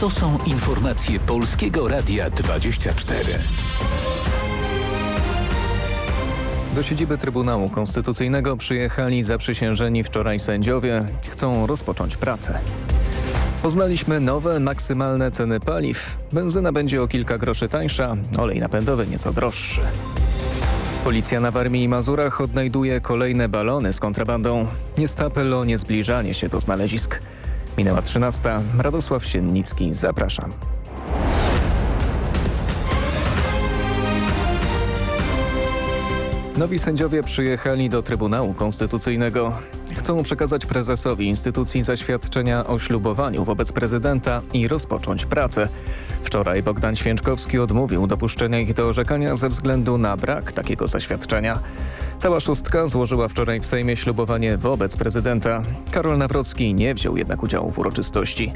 To są informacje Polskiego Radia 24. Do siedziby Trybunału Konstytucyjnego przyjechali zaprzysiężeni wczoraj sędziowie. Chcą rozpocząć pracę. Poznaliśmy nowe, maksymalne ceny paliw. Benzyna będzie o kilka groszy tańsza, olej napędowy nieco droższy. Policja na Warmii i Mazurach odnajduje kolejne balony z kontrabandą. Jest apel o niezbliżanie się do znalezisk. Minęła 13. Radosław Siennicki. Zapraszam. Nowi sędziowie przyjechali do Trybunału Konstytucyjnego. Chcą przekazać prezesowi instytucji zaświadczenia o ślubowaniu wobec prezydenta i rozpocząć pracę. Wczoraj Bogdan Święczkowski odmówił dopuszczenia ich do orzekania ze względu na brak takiego zaświadczenia. Cała szóstka złożyła wczoraj w Sejmie ślubowanie wobec prezydenta. Karol Nawrocki nie wziął jednak udziału w uroczystości.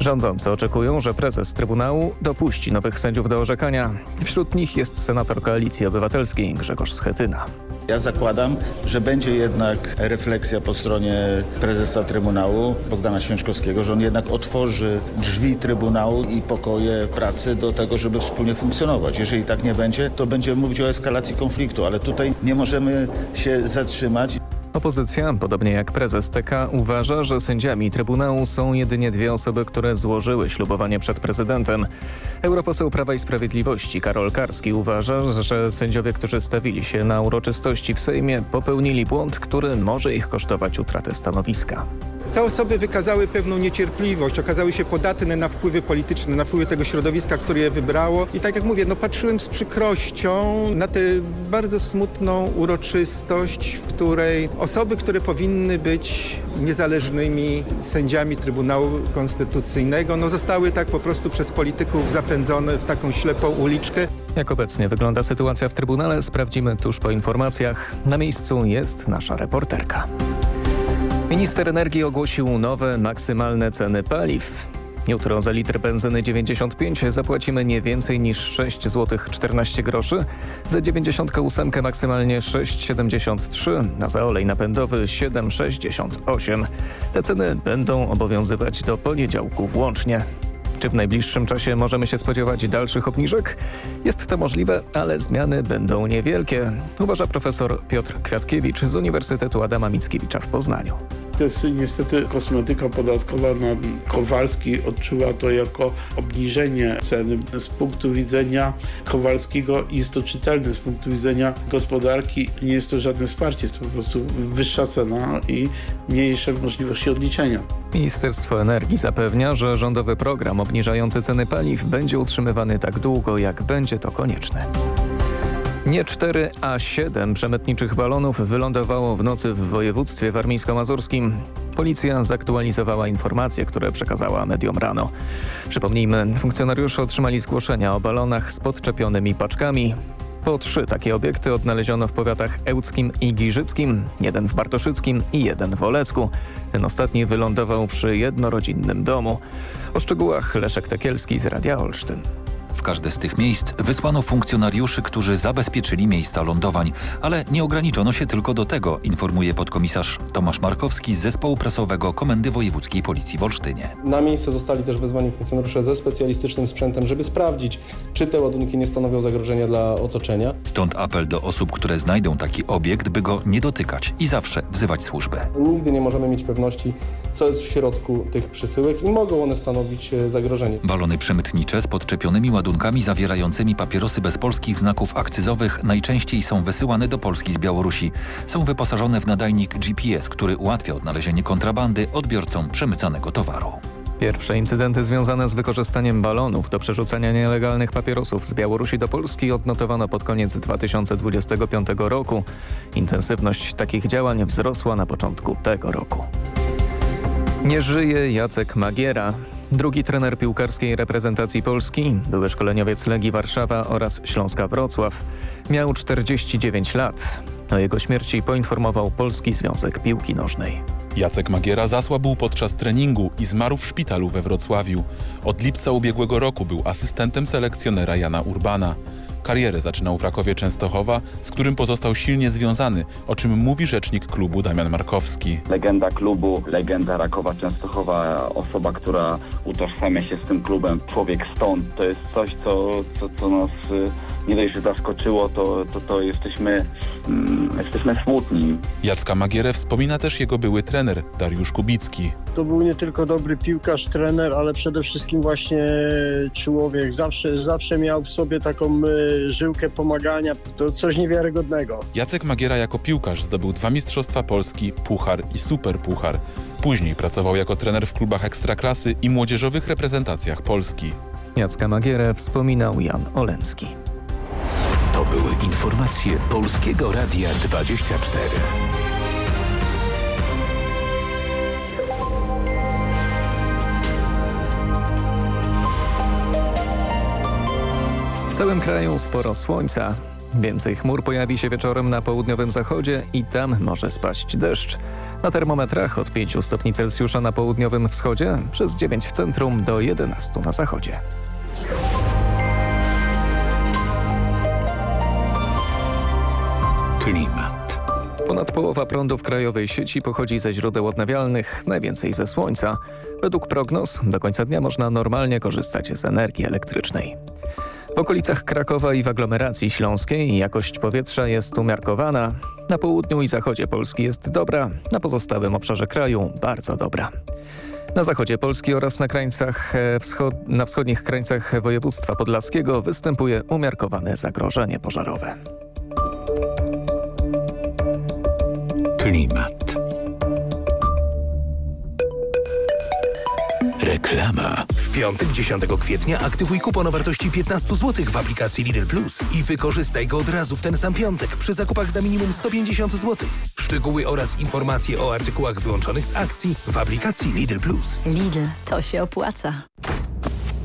Rządzący oczekują, że prezes Trybunału dopuści nowych sędziów do orzekania. Wśród nich jest senator Koalicji Obywatelskiej Grzegorz Schetyna. Ja zakładam, że będzie jednak refleksja po stronie prezesa Trybunału Bogdana Święczkowskiego, że on jednak otworzy drzwi Trybunału i pokoje pracy do tego, żeby wspólnie funkcjonować. Jeżeli tak nie będzie, to będziemy mówić o eskalacji konfliktu, ale tutaj nie możemy się zatrzymać. Opozycja, podobnie jak prezes TK, uważa, że sędziami Trybunału są jedynie dwie osoby, które złożyły ślubowanie przed prezydentem. Europoseł Prawa i Sprawiedliwości Karol Karski uważa, że sędziowie, którzy stawili się na uroczystości w Sejmie, popełnili błąd, który może ich kosztować utratę stanowiska. Te osoby wykazały pewną niecierpliwość, okazały się podatne na wpływy polityczne, na wpływy tego środowiska, które je wybrało. I tak jak mówię, no patrzyłem z przykrością na tę bardzo smutną uroczystość, w której osoby, które powinny być niezależnymi sędziami Trybunału Konstytucyjnego, no zostały tak po prostu przez polityków zapędzone w taką ślepą uliczkę. Jak obecnie wygląda sytuacja w Trybunale, sprawdzimy tuż po informacjach. Na miejscu jest nasza reporterka. Minister energii ogłosił nowe maksymalne ceny paliw. Jutro za litr benzyny 95 zapłacimy nie więcej niż 6 zł 14 groszy, za 98 maksymalnie 6,73, a za olej napędowy 7,68. Te ceny będą obowiązywać do poniedziałku włącznie. Czy w najbliższym czasie możemy się spodziewać dalszych obniżek? Jest to możliwe, ale zmiany będą niewielkie, uważa profesor Piotr Kwiatkiewicz z Uniwersytetu Adama Mickiewicza w Poznaniu. To jest niestety kosmetyka podatkowa. No, Kowalski odczuwa to jako obniżenie ceny. Z punktu widzenia Kowalskiego jest to czytelne. Z punktu widzenia gospodarki nie jest to żadne wsparcie. Jest to po prostu wyższa cena i mniejsze możliwości odliczenia. Ministerstwo Energii zapewnia, że rządowy program obniżający ceny paliw będzie utrzymywany tak długo, jak będzie to konieczne. Nie cztery, a siedem przemytniczych balonów wylądowało w nocy w województwie warmińsko-mazurskim. Policja zaktualizowała informacje, które przekazała mediom rano. Przypomnijmy, funkcjonariusze otrzymali zgłoszenia o balonach z podczepionymi paczkami. Po trzy takie obiekty odnaleziono w powiatach ełckim i giżyckim, jeden w Bartoszyckim i jeden w Olecku. Ten ostatni wylądował przy jednorodzinnym domu. O szczegółach Leszek Tekielski z Radia Olsztyn. W każde z tych miejsc wysłano funkcjonariuszy, którzy zabezpieczyli miejsca lądowań, ale nie ograniczono się tylko do tego, informuje podkomisarz Tomasz Markowski z zespołu prasowego Komendy Wojewódzkiej Policji w Olsztynie. Na miejsce zostali też wezwani funkcjonariusze ze specjalistycznym sprzętem, żeby sprawdzić, czy te ładunki nie stanowią zagrożenia dla otoczenia. Stąd apel do osób, które znajdą taki obiekt, by go nie dotykać i zawsze wzywać służbę. Nigdy nie możemy mieć pewności, co jest w środku tych przysyłek i mogą one stanowić e, zagrożenie. Balony przemytnicze z podczepionymi ładunkami zawierającymi papierosy bez polskich znaków akcyzowych najczęściej są wysyłane do Polski z Białorusi. Są wyposażone w nadajnik GPS, który ułatwia odnalezienie kontrabandy odbiorcom przemycanego towaru. Pierwsze incydenty związane z wykorzystaniem balonów do przerzucania nielegalnych papierosów z Białorusi do Polski odnotowano pod koniec 2025 roku. Intensywność takich działań wzrosła na początku tego roku. Nie żyje Jacek Magiera. Drugi trener piłkarskiej reprezentacji Polski, były szkoleniowiec Legii Warszawa oraz Śląska Wrocław, miał 49 lat. O jego śmierci poinformował Polski Związek Piłki Nożnej. Jacek Magiera zasłabł podczas treningu i zmarł w szpitalu we Wrocławiu. Od lipca ubiegłego roku był asystentem selekcjonera Jana Urbana. Karierę zaczynał w Rakowie Częstochowa, z którym pozostał silnie związany, o czym mówi rzecznik klubu Damian Markowski. Legenda klubu, legenda Rakowa Częstochowa, osoba, która utożsamia się z tym klubem, człowiek stąd. To jest coś, co, co, co nas y, nie dość, że zaskoczyło, to, to, to jesteśmy, mm, jesteśmy smutni. Jacka Magierę wspomina też jego były trener Dariusz Kubicki. To był nie tylko dobry piłkarz, trener, ale przede wszystkim właśnie człowiek. Zawsze, zawsze miał w sobie taką y, żyłkę pomagania. To coś niewiarygodnego. Jacek Magiera jako piłkarz zdobył dwa Mistrzostwa Polski, Puchar i Superpuchar. Później pracował jako trener w klubach ekstraklasy i młodzieżowych reprezentacjach Polski. Jacka Magierę wspominał Jan Olencki. To były informacje Polskiego Radia 24. W całym kraju sporo słońca. Więcej chmur pojawi się wieczorem na południowym zachodzie i tam może spaść deszcz. Na termometrach od 5 stopni Celsjusza na południowym wschodzie, przez 9 w centrum do 11 na zachodzie. Klimat. Ponad połowa prądu w krajowej sieci pochodzi ze źródeł odnawialnych, najwięcej ze słońca. Według prognoz do końca dnia można normalnie korzystać z energii elektrycznej. W okolicach Krakowa i w aglomeracji śląskiej jakość powietrza jest umiarkowana. Na południu i zachodzie Polski jest dobra, na pozostałym obszarze kraju bardzo dobra. Na zachodzie Polski oraz na, krańcach e, wschod na wschodnich krańcach województwa podlaskiego występuje umiarkowane zagrożenie pożarowe. Klimat. Reklama. W piątek 10 kwietnia aktywuj kupon o wartości 15 zł w aplikacji Lidl Plus i wykorzystaj go od razu w ten sam piątek przy zakupach za minimum 150 zł. Szczegóły oraz informacje o artykułach wyłączonych z akcji w aplikacji Lidl Plus. Lidl, to się opłaca.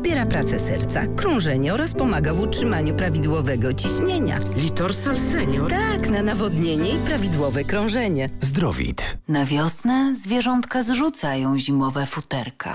wspiera pracę serca, krążenie oraz pomaga w utrzymaniu prawidłowego ciśnienia. Litorsal Senior? Tak, na nawodnienie i prawidłowe krążenie. Zdrowit. Na wiosnę zwierzątka zrzucają zimowe futerka.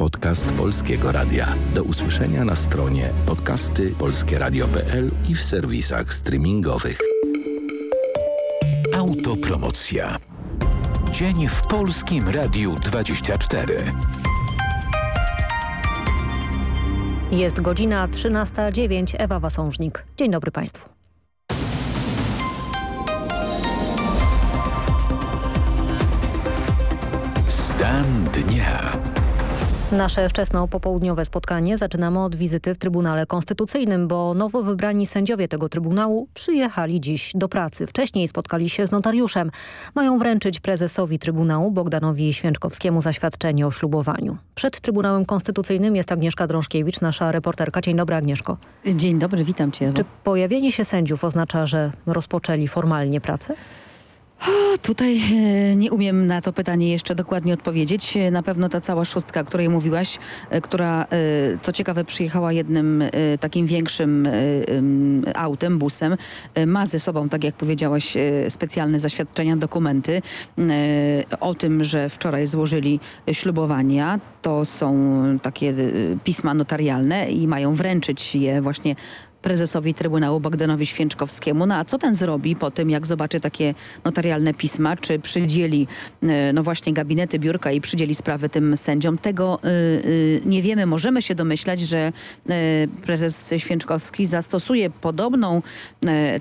Podcast Polskiego Radia. Do usłyszenia na stronie podcasty polskieradio.pl i w serwisach streamingowych. Autopromocja. Dzień w Polskim Radiu 24. Jest godzina 13.09. Ewa Wasążnik. Dzień dobry Państwu. Stan dnia. Nasze wczesno popołudniowe spotkanie zaczynamy od wizyty w Trybunale Konstytucyjnym, bo nowo wybrani sędziowie tego Trybunału przyjechali dziś do pracy. Wcześniej spotkali się z notariuszem. Mają wręczyć prezesowi Trybunału Bogdanowi Święczkowskiemu zaświadczenie o ślubowaniu. Przed Trybunałem Konstytucyjnym jest Agnieszka Drążkiewicz, nasza reporterka. Dzień dobry Agnieszko. Dzień dobry, witam Cię. Czy pojawienie się sędziów oznacza, że rozpoczęli formalnie pracę? Tutaj e, nie umiem na to pytanie jeszcze dokładnie odpowiedzieć. E, Na pewno ta cała szóstka, o której mówiłaś, e, która co ciekawe przyjechała jednym takim większym em, autem, busem, ma ze sobą, tak jak powiedziałaś, specjalne zaświadczenia, dokumenty o tym, że wczoraj złożyli ślubowania. To są takie pisma notarialne i mają wręczyć je właśnie prezesowi Trybunału Bogdanowi Święczkowskiemu. No a co ten zrobi po tym, jak zobaczy takie notarialne pisma, czy przydzieli e, no właśnie gabinety, biurka i przydzieli sprawy tym sędziom? Tego y, y, nie wiemy. Możemy się domyślać, że prezes Święczkowski zastosuje podobną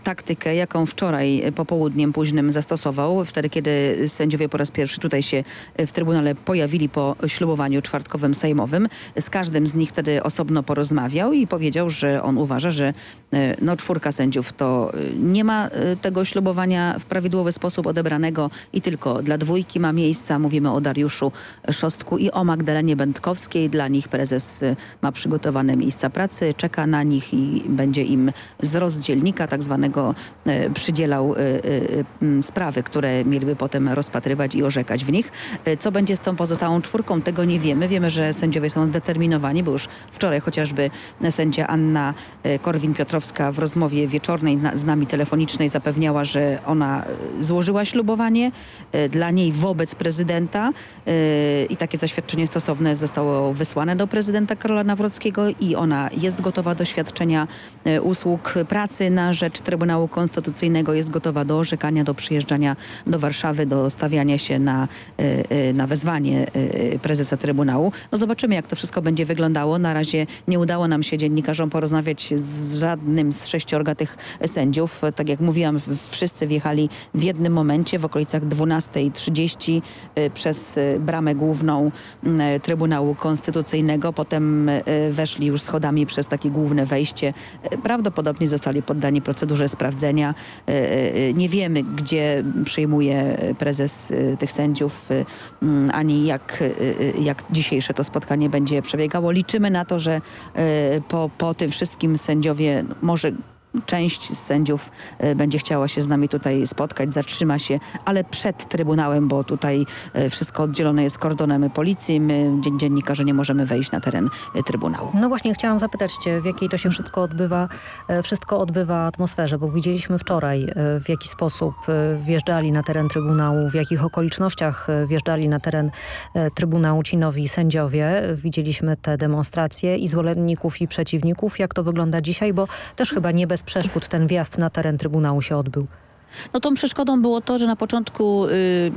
taktykę, jaką wczoraj popołudniem późnym zastosował, wtedy kiedy sędziowie po raz pierwszy tutaj się w Trybunale pojawili po ślubowaniu czwartkowym sejmowym. Z każdym z nich wtedy osobno porozmawiał i powiedział, że on uważa, że e, no, czwórka sędziów to e, nie ma e, tego ślubowania w prawidłowy sposób odebranego i tylko dla dwójki ma miejsca. Mówimy o Dariuszu Szostku i o Magdalenie Będkowskiej. Dla nich prezes ma przygotowane miejsca pracy, czeka na nich i będzie im z rozdzielnika tak zwanego przydzielał sprawy, które mieliby potem rozpatrywać i orzekać w nich. Co będzie z tą pozostałą czwórką, tego nie wiemy. Wiemy, że sędziowie są zdeterminowani, bo już wczoraj chociażby sędzia Anna e, Korwin-Piotrowska w rozmowie wieczornej na- z nami telefonicznej zapewniała, że ona e, złożyła ślubowanie e, dla niej wobec prezydenta e, i takie zaświadczenie stosowne zostało wysłane do prezydenta Karola Nawrockiego i ona jest gotowa do świadczenia usług pracy na rzecz Trybunału Konstytucyjnego, jest gotowa do orzekania, do przyjeżdżania do Warszawy, do stawiania się na, na wezwanie prezesa Trybunału. No zobaczymy, jak to wszystko będzie wyglądało. Na razie nie udało nam się dziennikarzom porozmawiać z żadnym z sześciorga tych sędziów. Tak jak mówiłam, wszyscy wjechali w jednym momencie w okolicach 12.30 e, przez e, bramę główną e, Trybunału Konstytucyjnego. Potem weszli już schodami przez takie główne wejście. Prawdopodobnie zostali poddani procedurze sprawdzenia. Nie wiemy, gdzie przyjmuje prezes tych sędziów, e, m, ani jak, jak dzisiejsze to spotkanie będzie przebiegało. Liczymy na to, że po, po tym wszystkim sędziowie, może część z sędziów e, będzie chciała się z nami tutaj spotkać, zatrzyma się, ale przed Trybunałem, bo tutaj e, wszystko oddzielone jest kordonem policji. My, dzien- dziennikarze, nie możemy wejść na teren e, Trybunału. No właśnie chciałam zapytać Cię, w jakiej to się wszystko odbywa, wszystko odbywa atmosferze, bo widzieliśmy wczoraj, w jaki sposób wjeżdżali na teren Trybunału, w jakich okolicznościach wjeżdżali na teren Trybunału ci nowi sędziowie. Widzieliśmy te demonstracje i zwolenników i przeciwników. Jak to wygląda dzisiaj, bo też chyba nie bez przeszkód ten wjazd na teren Trybunału się odbył. No tą przeszkodą było to, że na początku y,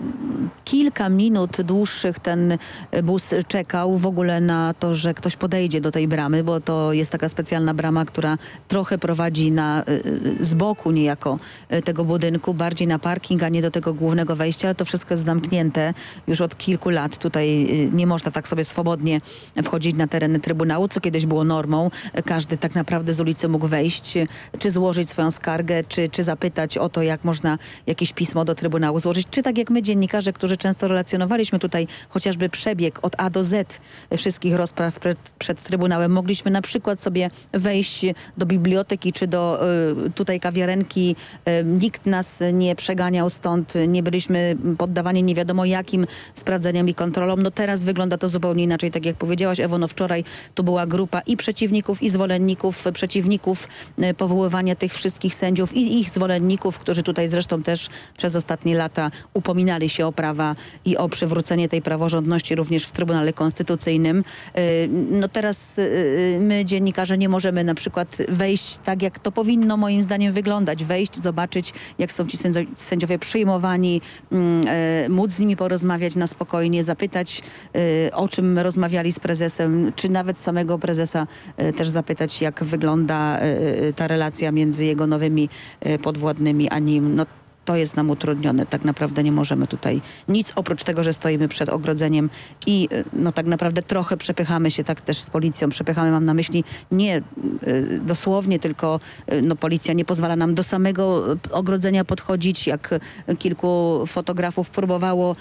kilka minut dłuższych ten bus czekał w ogóle na to, że ktoś podejdzie do tej bramy, bo to jest taka specjalna brama, która trochę prowadzi na, y, y, z boku niejako y, tego budynku, bardziej na parking, a nie do tego głównego wejścia, ale to wszystko jest zamknięte już od kilku lat. Tutaj y, nie można tak sobie swobodnie wchodzić na tereny Trybunału, co kiedyś było normą. Każdy tak naprawdę z ulicy mógł wejść, czy złożyć swoją skargę, czy, czy zapytać o to, jak można jakieś pismo do Trybunału złożyć, czy tak jak my dziennikarze, którzy często relacjonowaliśmy tutaj chociażby przebieg od A do Z wszystkich rozpraw przed, przed Trybunałem, mogliśmy na przykład sobie wejść do biblioteki czy do y, tutaj kawiarenki. Y, nikt nas nie przeganiał stąd, nie byliśmy poddawani nie wiadomo jakim sprawdzeniom i kontrolom. No teraz wygląda to zupełnie inaczej, tak jak powiedziałaś Ewo, no wczoraj tu była grupa i przeciwników, i zwolenników, przeciwników y, powoływania tych wszystkich sędziów i ich zwolenników, którzy tutaj zresztą też przez ostatnie lata upominali się o prawa i o przywrócenie tej praworządności również w Trybunale Konstytucyjnym. Y, No teraz y, my, dziennikarze, nie możemy na przykład wejść tak, jak to powinno moim zdaniem wyglądać. Wejść, zobaczyć, jak są ci sędzio- sędziowie przyjmowani, mm, e, móc z nimi porozmawiać na spokojnie, zapytać, y, o czym rozmawiali z prezesem, czy nawet samego prezesa y, też zapytać, jak wygląda y, y, ta relacja między jego nowymi y, podwładnymi a nim. No, to jest nam utrudnione. Tak naprawdę nie możemy tutaj nic oprócz tego, że stoimy przed ogrodzeniem i y, no tak naprawdę trochę przepychamy się tak też z policją. Przepychamy, mam na myśli nie y, dosłownie, tylko y, no policja nie pozwala nam do samego ogrodzenia podchodzić, jak kilku fotografów próbowało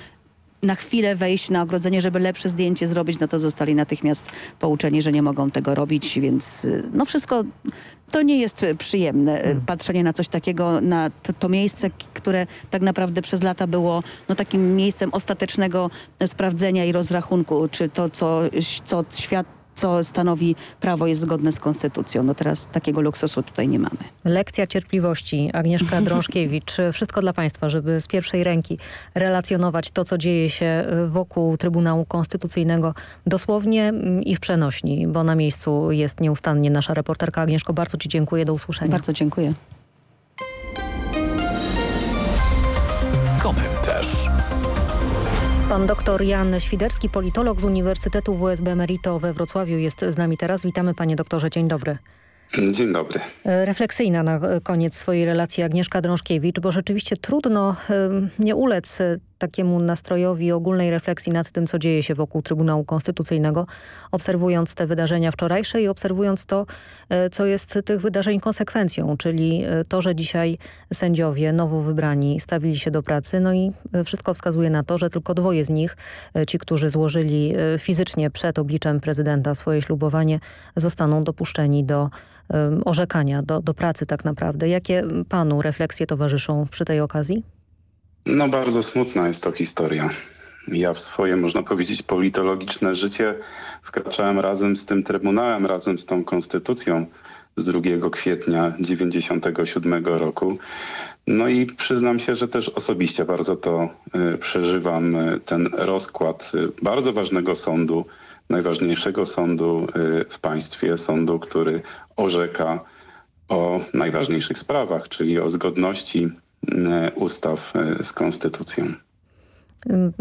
na chwilę wejść na ogrodzenie, żeby lepsze zdjęcie zrobić, no to zostali natychmiast pouczeni, że nie mogą tego robić, więc y, no wszystko to nie jest przyjemne hmm. patrzenie na coś takiego, na to, to, miejsce, które tak naprawdę przez lata było no, takim miejscem ostatecznego sprawdzenia i rozrachunku, czy to, co, co świat co stanowi prawo jest zgodne z konstytucją. No teraz takiego luksusu tutaj nie mamy. Lekcja cierpliwości. Agnieszka Drążkiewicz. Wszystko dla Państwa, żeby z pierwszej ręki relacjonować to, co dzieje się wokół Trybunału Konstytucyjnego dosłownie mm, i w przenośni, bo na miejscu jest nieustannie nasza reporterka Agnieszko. Bardzo Ci dziękuję. Do usłyszenia. Bardzo dziękuję. Pan doktor Jan Świderski, politolog z Uniwersytetu WSB Merito we Wrocławiu jest z nami teraz. Witamy panie doktorze, dzień dobry. Dzień dobry. E, refleksyjna na koniec swojej relacji Agnieszka Drążkiewicz, bo rzeczywiście trudno nie ulec takiemu nastrojowi ogólnej refleksji nad tym, co dzieje się wokół Trybunału Konstytucyjnego, obserwując te wydarzenia wczorajsze i obserwując to, e, co jest tych wydarzeń konsekwencją, czyli e, to, że dzisiaj sędziowie nowo wybrani stawili się do pracy, no i wszystko wskazuje na to, że tylko dwoje z nich, ci, którzy złożyli fizycznie przed obliczem prezydenta swoje ślubowanie, zostaną dopuszczeni do orzekania, do, do pracy tak naprawdę. Jakie panu refleksje towarzyszą przy tej okazji? No bardzo smutna jest to historia. Ja w swoje, można powiedzieć, politologiczne życie wkraczałem razem z tym Trybunałem, razem z tą konstytucją z 2 kwietnia 97 roku. No i przyznam się, że też osobiście bardzo to y, przeżywam, y, ten rozkład y, bardzo ważnego sądu, najważniejszego sądu w państwie, sądu, który orzeka o najważniejszych sprawach, czyli o zgodności ustaw y, z konstytucją.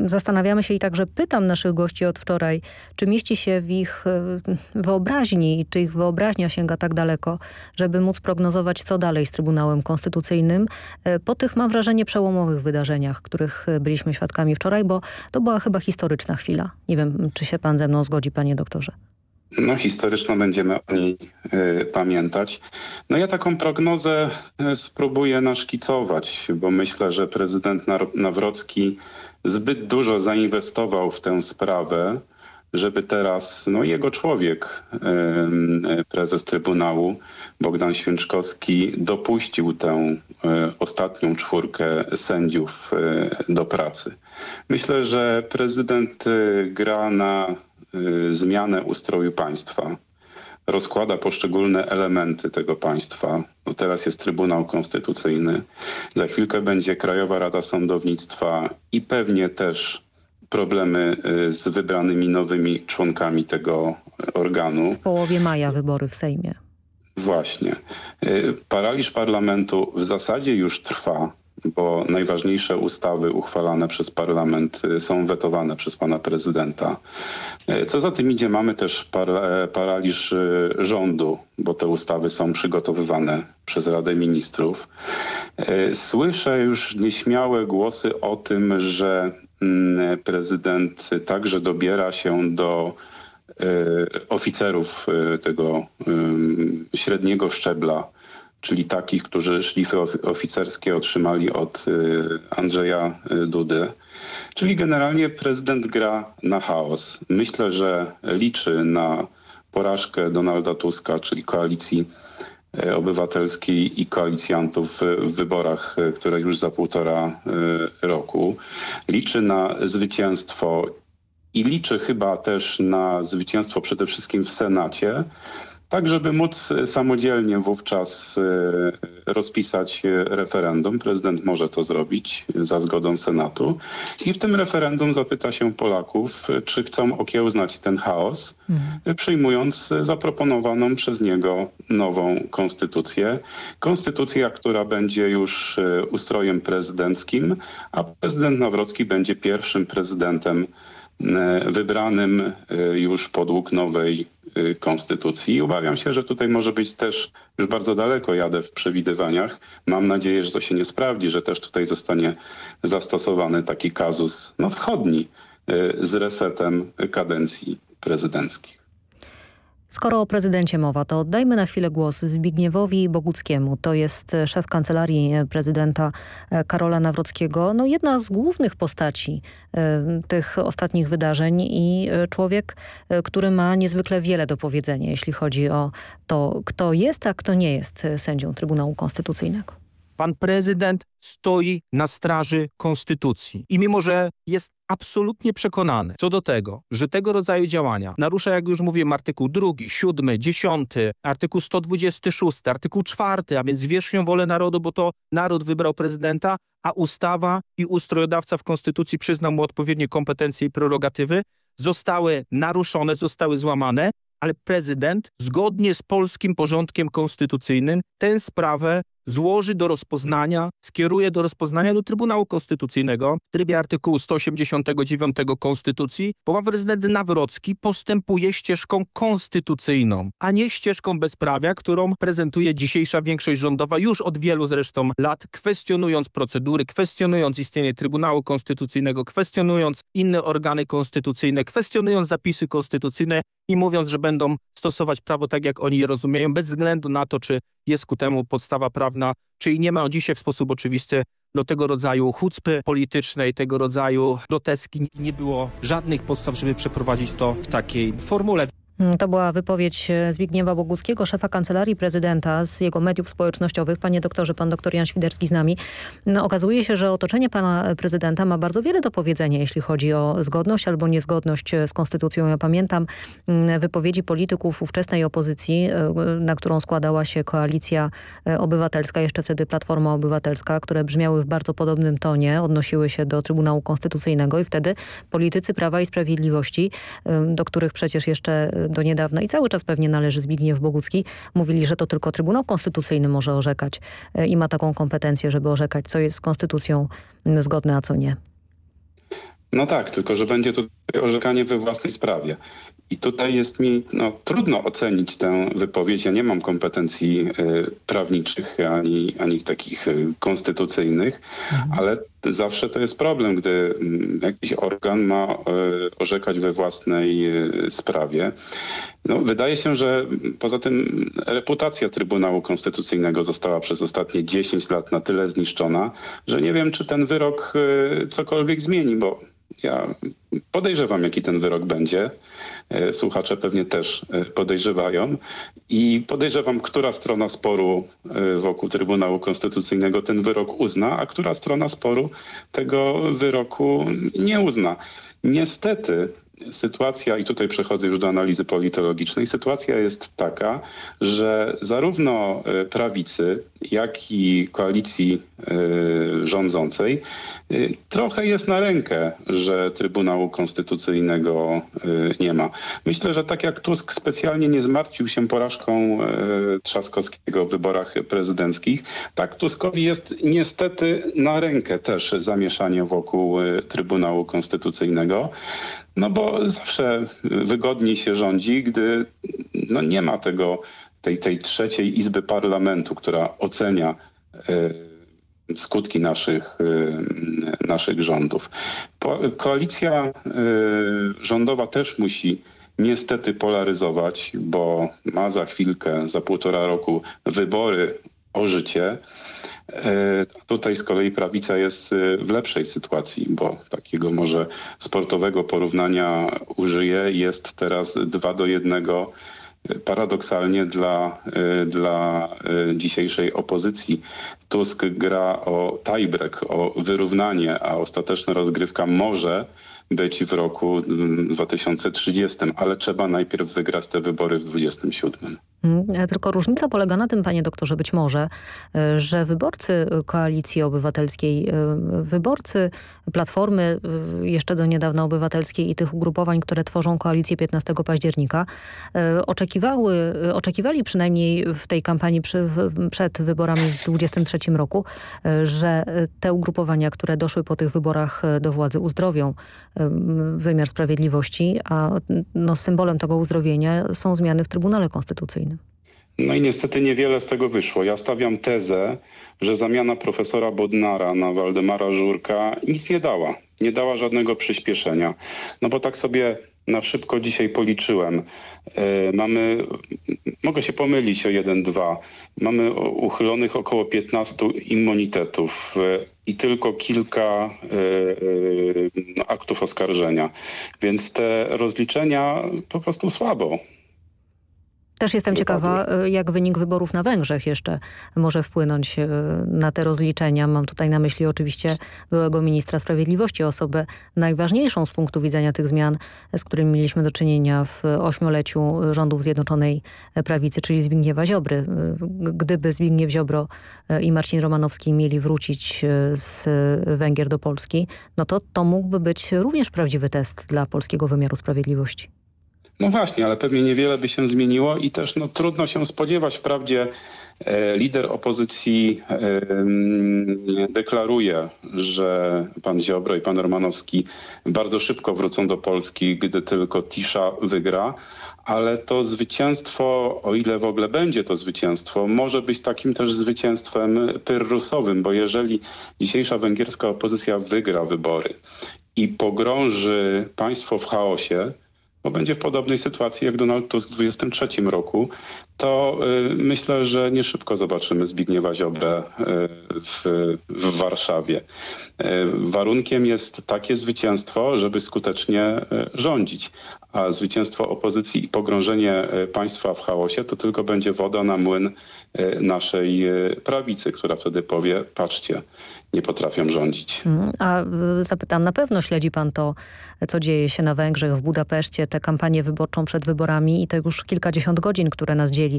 Zastanawiamy się i także pytam naszych gości od wczoraj, czy mieści się w ich e, wyobraźni, czy ich wyobraźnia sięga tak daleko, żeby móc prognozować, co dalej z Trybunałem Konstytucyjnym e, po tych, mam wrażenie, przełomowych wydarzeniach, których e, byliśmy świadkami wczoraj, bo to była chyba historyczna chwila. Nie wiem, czy się pan ze mną zgodzi, panie doktorze. No historyczno będziemy o niej y, pamiętać. No ja taką prognozę spróbuję naszkicować, bo myślę, że prezydent Nawrocki zbyt dużo zainwestował w tę sprawę, żeby teraz no, jego człowiek, prezes Trybunału Bogdan Święczkowski dopuścił tę ostatnią czwórkę sędziów do pracy. Myślę, że prezydent gra na zmianę ustroju państwa rozkłada poszczególne elementy tego państwa. No teraz jest Trybunał Konstytucyjny, za chwilkę będzie Krajowa Rada Sądownictwa i pewnie też problemy y, z wybranymi nowymi członkami tego organu. W połowie maja wybory w Sejmie. Właśnie. Y, paraliż parlamentu w zasadzie już trwa bo najważniejsze ustawy uchwalane przez parlament y, są wetowane przez pana prezydenta. Y, co za tym idzie, mamy też e, paraliż y, rządu, bo te ustawy są przygotowywane przez Radę Ministrów. Słyszę już nieśmiałe głosy o tym, że mm, prezydent także dobiera się do oficerów tego średniego szczebla czyli takich, którzy szlify oficerskie otrzymali od y, Andrzeja y, Dudy. Czyli generalnie prezydent gra na chaos. Myślę, że liczy na porażkę Donalda Tuska, czyli koalicji y, obywatelskiej i koalicjantów w wyborach, które już za półtora roku. Liczy na zwycięstwo i liczy chyba też na zwycięstwo przede wszystkim w Senacie, tak żeby móc e, samodzielnie wówczas e, rozpisać e, referendum. Prezydent może to zrobić za zgodą Senatu i w tym referendum zapyta się Polaków, czy chcą okiełznać ten chaos, mhm. przyjmując zaproponowaną przez niego nową konstytucję. Konstytucja, która będzie już ustrojem prezydenckim, a prezydent Nawrocki będzie pierwszym prezydentem wybranym już podług nowej Y, konstytucji. Obawiam się, że tutaj może być też, już bardzo daleko jadę w przewidywaniach. Mam nadzieję, że to się nie sprawdzi, że też tutaj zostanie zastosowany taki kazus no, wschodni z resetem kadencji prezydenckich. Skoro o prezydencie mowa, to oddajmy na chwilę głos Zbigniewowi Boguckiemu. To jest szef kancelarii prezydenta e, Karola Nawrockiego. No jedna z głównych postaci e, tych ostatnich wydarzeń i e, człowiek, który ma niezwykle wiele do powiedzenia, jeśli chodzi o to, kto jest, a kto nie jest sędzią Trybunału Konstytucyjnego. Pan prezydent stoi na straży konstytucji. I mimo, że jest absolutnie przekonany co do tego, że tego rodzaju działania narusza, jak już mówiłem, artykuł 2, 7, 10, artykuł 126, artykuł 4, a więc zwierzchnią wolę narodu, bo to naród wybrał prezydenta, a ustawa i ustrojodawca w konstytucji przyznał mu odpowiednie kompetencje i prerogatywy, zostały naruszone, zostały złamane, ale prezydent zgodnie z polskim porządkiem konstytucyjnym tę sprawę złoży do rozpoznania, skieruje do rozpoznania do Trybunału Konstytucyjnego w trybie artykułu 189 Konstytucji, bo pan prezydent Nawrocki postępuje ścieżką konstytucyjną, a nie ścieżką bezprawia, którą prezentuje dzisiejsza większość rządowa już od wielu zresztą lat, kwestionując procedury, kwestionując istnienie Trybunału Konstytucyjnego, kwestionując inne organy konstytucyjne, kwestionując zapisy konstytucyjne i mówiąc, że będą stosować prawo tak, jak oni je rozumieją, bez względu na to, czy jest ku temu podstawa prawna, czyli nie ma dzisiaj w sposób oczywisty do tego rodzaju chucpy politycznej, tego rodzaju groteski. Nie było żadnych podstaw, żeby przeprowadzić to w takiej formule. Mm, to była wypowiedź e, Zbigniewa Boguckiego, szefa Kancelarii Prezydenta z jego mediów społecznościowych. Panie doktorze, pan doktor Jan Świderski z nami. No, okazuje się, że otoczenie pana prezydenta ma bardzo wiele do powiedzenia, jeśli chodzi o zgodność albo niezgodność e, z konstytucją. Ja pamiętam mm, wypowiedzi polityków ówczesnej opozycji, e, na którą składała się koalicja obywatelska, jeszcze wtedy Platforma Obywatelska, które brzmiały w bardzo podobnym tonie, odnosiły się do Trybunału Konstytucyjnego i wtedy politycy Prawa i Sprawiedliwości, do których przecież jeszcze do niedawna i cały czas pewnie należy Zbigniew Bogucki, mówili, że to tylko Trybunał Konstytucyjny może orzekać e, i ma taką kompetencję, żeby orzekać, co jest z konstytucją zgodne, a co nie. No tak, tylko że będzie to orzekanie we własnej sprawie. I tutaj jest mi no, trudno ocenić tę wypowiedź. Ja nie mam kompetencji y, prawniczych ani, ani takich y, konstytucyjnych, mhm. ale zawsze to jest problem, gdy y, jakiś organ ma y, orzekać we własnej sprawie. No, wydaje się, że poza tym reputacja Trybunału Konstytucyjnego została przez ostatnie 10 lat na tyle zniszczona, że nie wiem, czy ten wyrok cokolwiek zmieni, bo ja podejrzewam, jaki ten wyrok będzie. E, słuchacze pewnie też e, podejrzewają i podejrzewam, która strona sporu e, wokół Trybunału Konstytucyjnego ten wyrok uzna, a która strona sporu tego wyroku nie uzna. Niestety sytuacja, i tutaj przechodzę już do analizy politologicznej, sytuacja jest taka, że zarówno e, prawicy, jak i koalicji y, rządzącej y, trochę jest na rękę, że Trybunału Konstytucyjnego nie ma. Myślę, że tak jak Tusk specjalnie nie zmartwił się porażką Trzaskowskiego w wyborach prezydenckich, tak Tuskowi jest niestety na rękę też zamieszanie wokół Trybunału Konstytucyjnego. No bo zawsze wygodniej się rządzi, gdy no nie ma tego, tej, tej trzeciej izby parlamentu, która ocenia y, skutki naszych, y, naszych rządów. Po, koalicja y, rządowa też musi niestety polaryzować, bo ma za chwilkę, za półtora roku wybory o życie. E, tutaj z kolei prawica jest e, w lepszej sytuacji, bo takiego może sportowego porównania użyję. Jest teraz 2 do 1 e, paradoksalnie dla, dla dzisiejszej opozycji. Tusk gra o tiebreak, o wyrównanie, a ostateczna rozgrywka może być w roku 2030, ale trzeba najpierw wygrać te wybory w 2027. Mm, tylko różnica polega na tym, panie doktorze, być może, e, że wyborcy Koalicji Obywatelskiej, e, wyborcy Platformy, e, jeszcze do niedawna Obywatelskiej i tych ugrupowań, które tworzą koalicję 15 października, oczekiwały, oczekiwali przynajmniej w tej kampanii przy, przed wyborami w 2023 roku, że te ugrupowania, które doszły po tych wyborach do władzy uzdrowią wymiar sprawiedliwości, a no, symbolem tego uzdrowienia są zmiany w Trybunale Konstytucyjnym. No i niestety niewiele z tego wyszło. Ja stawiam tezę, że zamiana profesora Bodnara na Waldemara Żurka nic nie dała. Nie dała żadnego przyspieszenia. No bo tak sobie na szybko dzisiaj policzyłem. E, mamy, mogę się pomylić o jeden, dwa. Mamy uchylonych około 15 immunitetów e, i tylko kilka e, no, aktów oskarżenia. Więc te rozliczenia po prostu słabo. Też jestem ciekawa, e, jak wynik wyborów na Węgrzech jeszcze może wpłynąć e, na te rozliczenia. Mam tutaj na myśli oczywiście byłego ministra sprawiedliwości, osobę najważniejszą z punktu widzenia tych zmian, z którymi mieliśmy do czynienia w ośmioleciu rządów Zjednoczonej Prawicy, czyli Zbigniewa Ziobry. E, gdyby Zbigniew Ziobro i Marcin Romanowski mieli wrócić z Węgier do Polski, no to to mógłby być również prawdziwy test dla polskiego wymiaru sprawiedliwości. No właśnie, ale pewnie niewiele by się zmieniło i też no, trudno się spodziewać. Wprawdzie e, lider opozycji e, deklaruje, że pan Ziobro i pan Romanowski bardzo szybko wrócą do Polski, gdy tylko Tisza wygra, ale to zwycięstwo, o ile w ogóle będzie to zwycięstwo, może być takim też zwycięstwem pyrrusowym, bo jeżeli dzisiejsza węgierska opozycja wygra wybory i pogrąży państwo w chaosie, bo będzie w podobnej sytuacji jak Donald Tusk w 2023 roku, to y, myślę, że nie szybko zobaczymy Zbigniewa Ziobrę y, w, w Warszawie. Y, warunkiem jest takie zwycięstwo, żeby skutecznie rządzić, a zwycięstwo opozycji i pogrążenie państwa w chaosie to tylko będzie woda na młyn naszej prawicy, która wtedy powie, patrzcie, nie potrafią rządzić. Mhm. A zapytam, na pewno śledzi pan to, co dzieje się na Węgrzech, w Budapeszcie, tę kampanię wyborczą przed wyborami i to już kilkadziesiąt godzin, które nas dzieli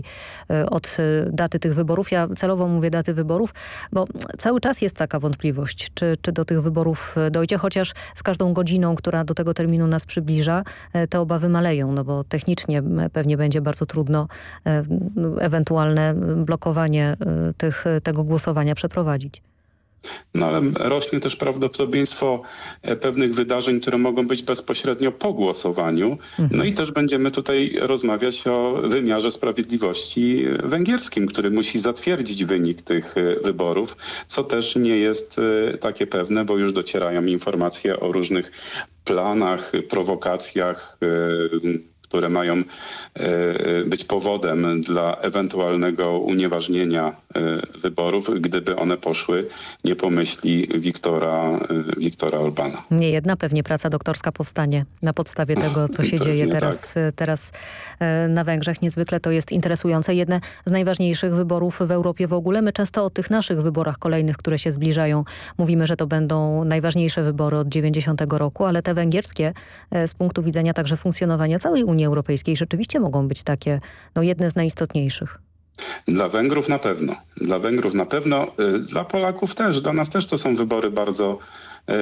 e, od e, daty tych wyborów. Ja celowo mówię daty wyborów, bo cały czas jest taka wątpliwość, czy, czy do tych wyborów e, dojdzie, chociaż z każdą godziną, która do tego terminu nas przybliża, te obawy maleją, no bo technicznie pewnie będzie bardzo trudno ewentualne blokowanie tych, tego głosowania przeprowadzić. No ale rośnie też prawdopodobieństwo e, pewnych wydarzeń, które mogą być bezpośrednio po głosowaniu. Mhm. No i też będziemy tutaj rozmawiać o wymiarze sprawiedliwości węgierskim, który musi zatwierdzić wynik tych e, wyborów, co też nie jest e, takie pewne, bo już docierają informacje o różnych planach, prowokacjach, które mają e, e, być powodem dla ewentualnego unieważnienia e, wyborów, gdyby one poszły nie pomyśli Wiktora, Wiktora Orbana. Nie jedna pewnie praca doktorska powstanie na podstawie tego, co się dzieje teraz, tak. teraz na Węgrzech. Niezwykle to jest interesujące. Jedne z najważniejszych wyborów w Europie w ogóle. My często o tych naszych wyborach kolejnych, które się zbliżają, mówimy, że to będą najważniejsze wybory od 90 roku, ale te węgierskie z punktu widzenia także funkcjonowania całej Unii Unii Europejskiej rzeczywiście mogą być takie no, jedne z najistotniejszych. Dla Węgrów na pewno. Dla Węgrów na pewno. Y, dla Polaków też. Dla nas też to są wybory bardzo,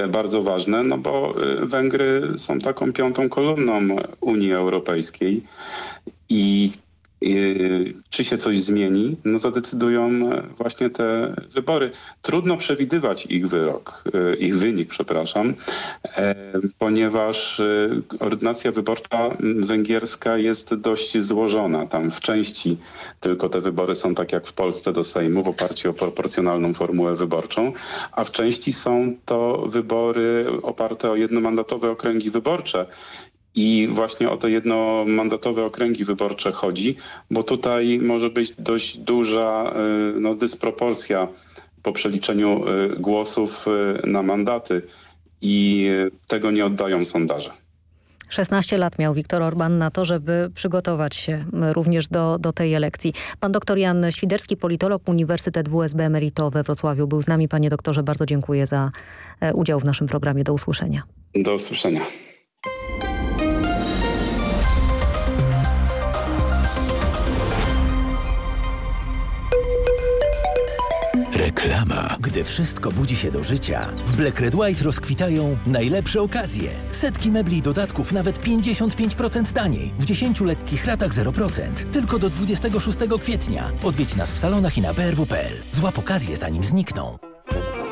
y, bardzo ważne, no bo y, Węgry są taką piątą kolumną Unii Europejskiej i czy się coś zmieni, no to decydują e, właśnie te wybory. Trudno przewidywać ich wyrok, e, ich wynik, przepraszam, e, ponieważ ordynacja wyborcza węgierska jest dość złożona. Tam w części tylko te wybory są tak jak w Polsce do Sejmu w oparciu o proporcjonalną formułę wyborczą, a w części są to wybory oparte o jednomandatowe okręgi wyborcze i właśnie o te jednomandatowe okręgi wyborcze chodzi, bo tutaj może być dość duża y, no, dysproporcja po przeliczeniu y, głosów y, na mandaty i tego nie oddają sondaże. 16 lat miał Viktor Orban na to, żeby przygotować się również do, do tej elekcji. Pan doktor Jan Świderski, politolog, Uniwersytet WSB Emerito we Wrocławiu był z nami. Panie doktorze, bardzo dziękuję za e, udział w naszym programie. Do usłyszenia. Do usłyszenia. Reklama. Gdy wszystko budzi się do życia, w Black Red White rozkwitają najlepsze okazje. Setki mebli i dodatków nawet 55% taniej. W 10 lekkich ratach 0%. Tylko do 26 kwietnia. Odwiedź nas w salonach i na brw.pl. Złap okazję zanim znikną.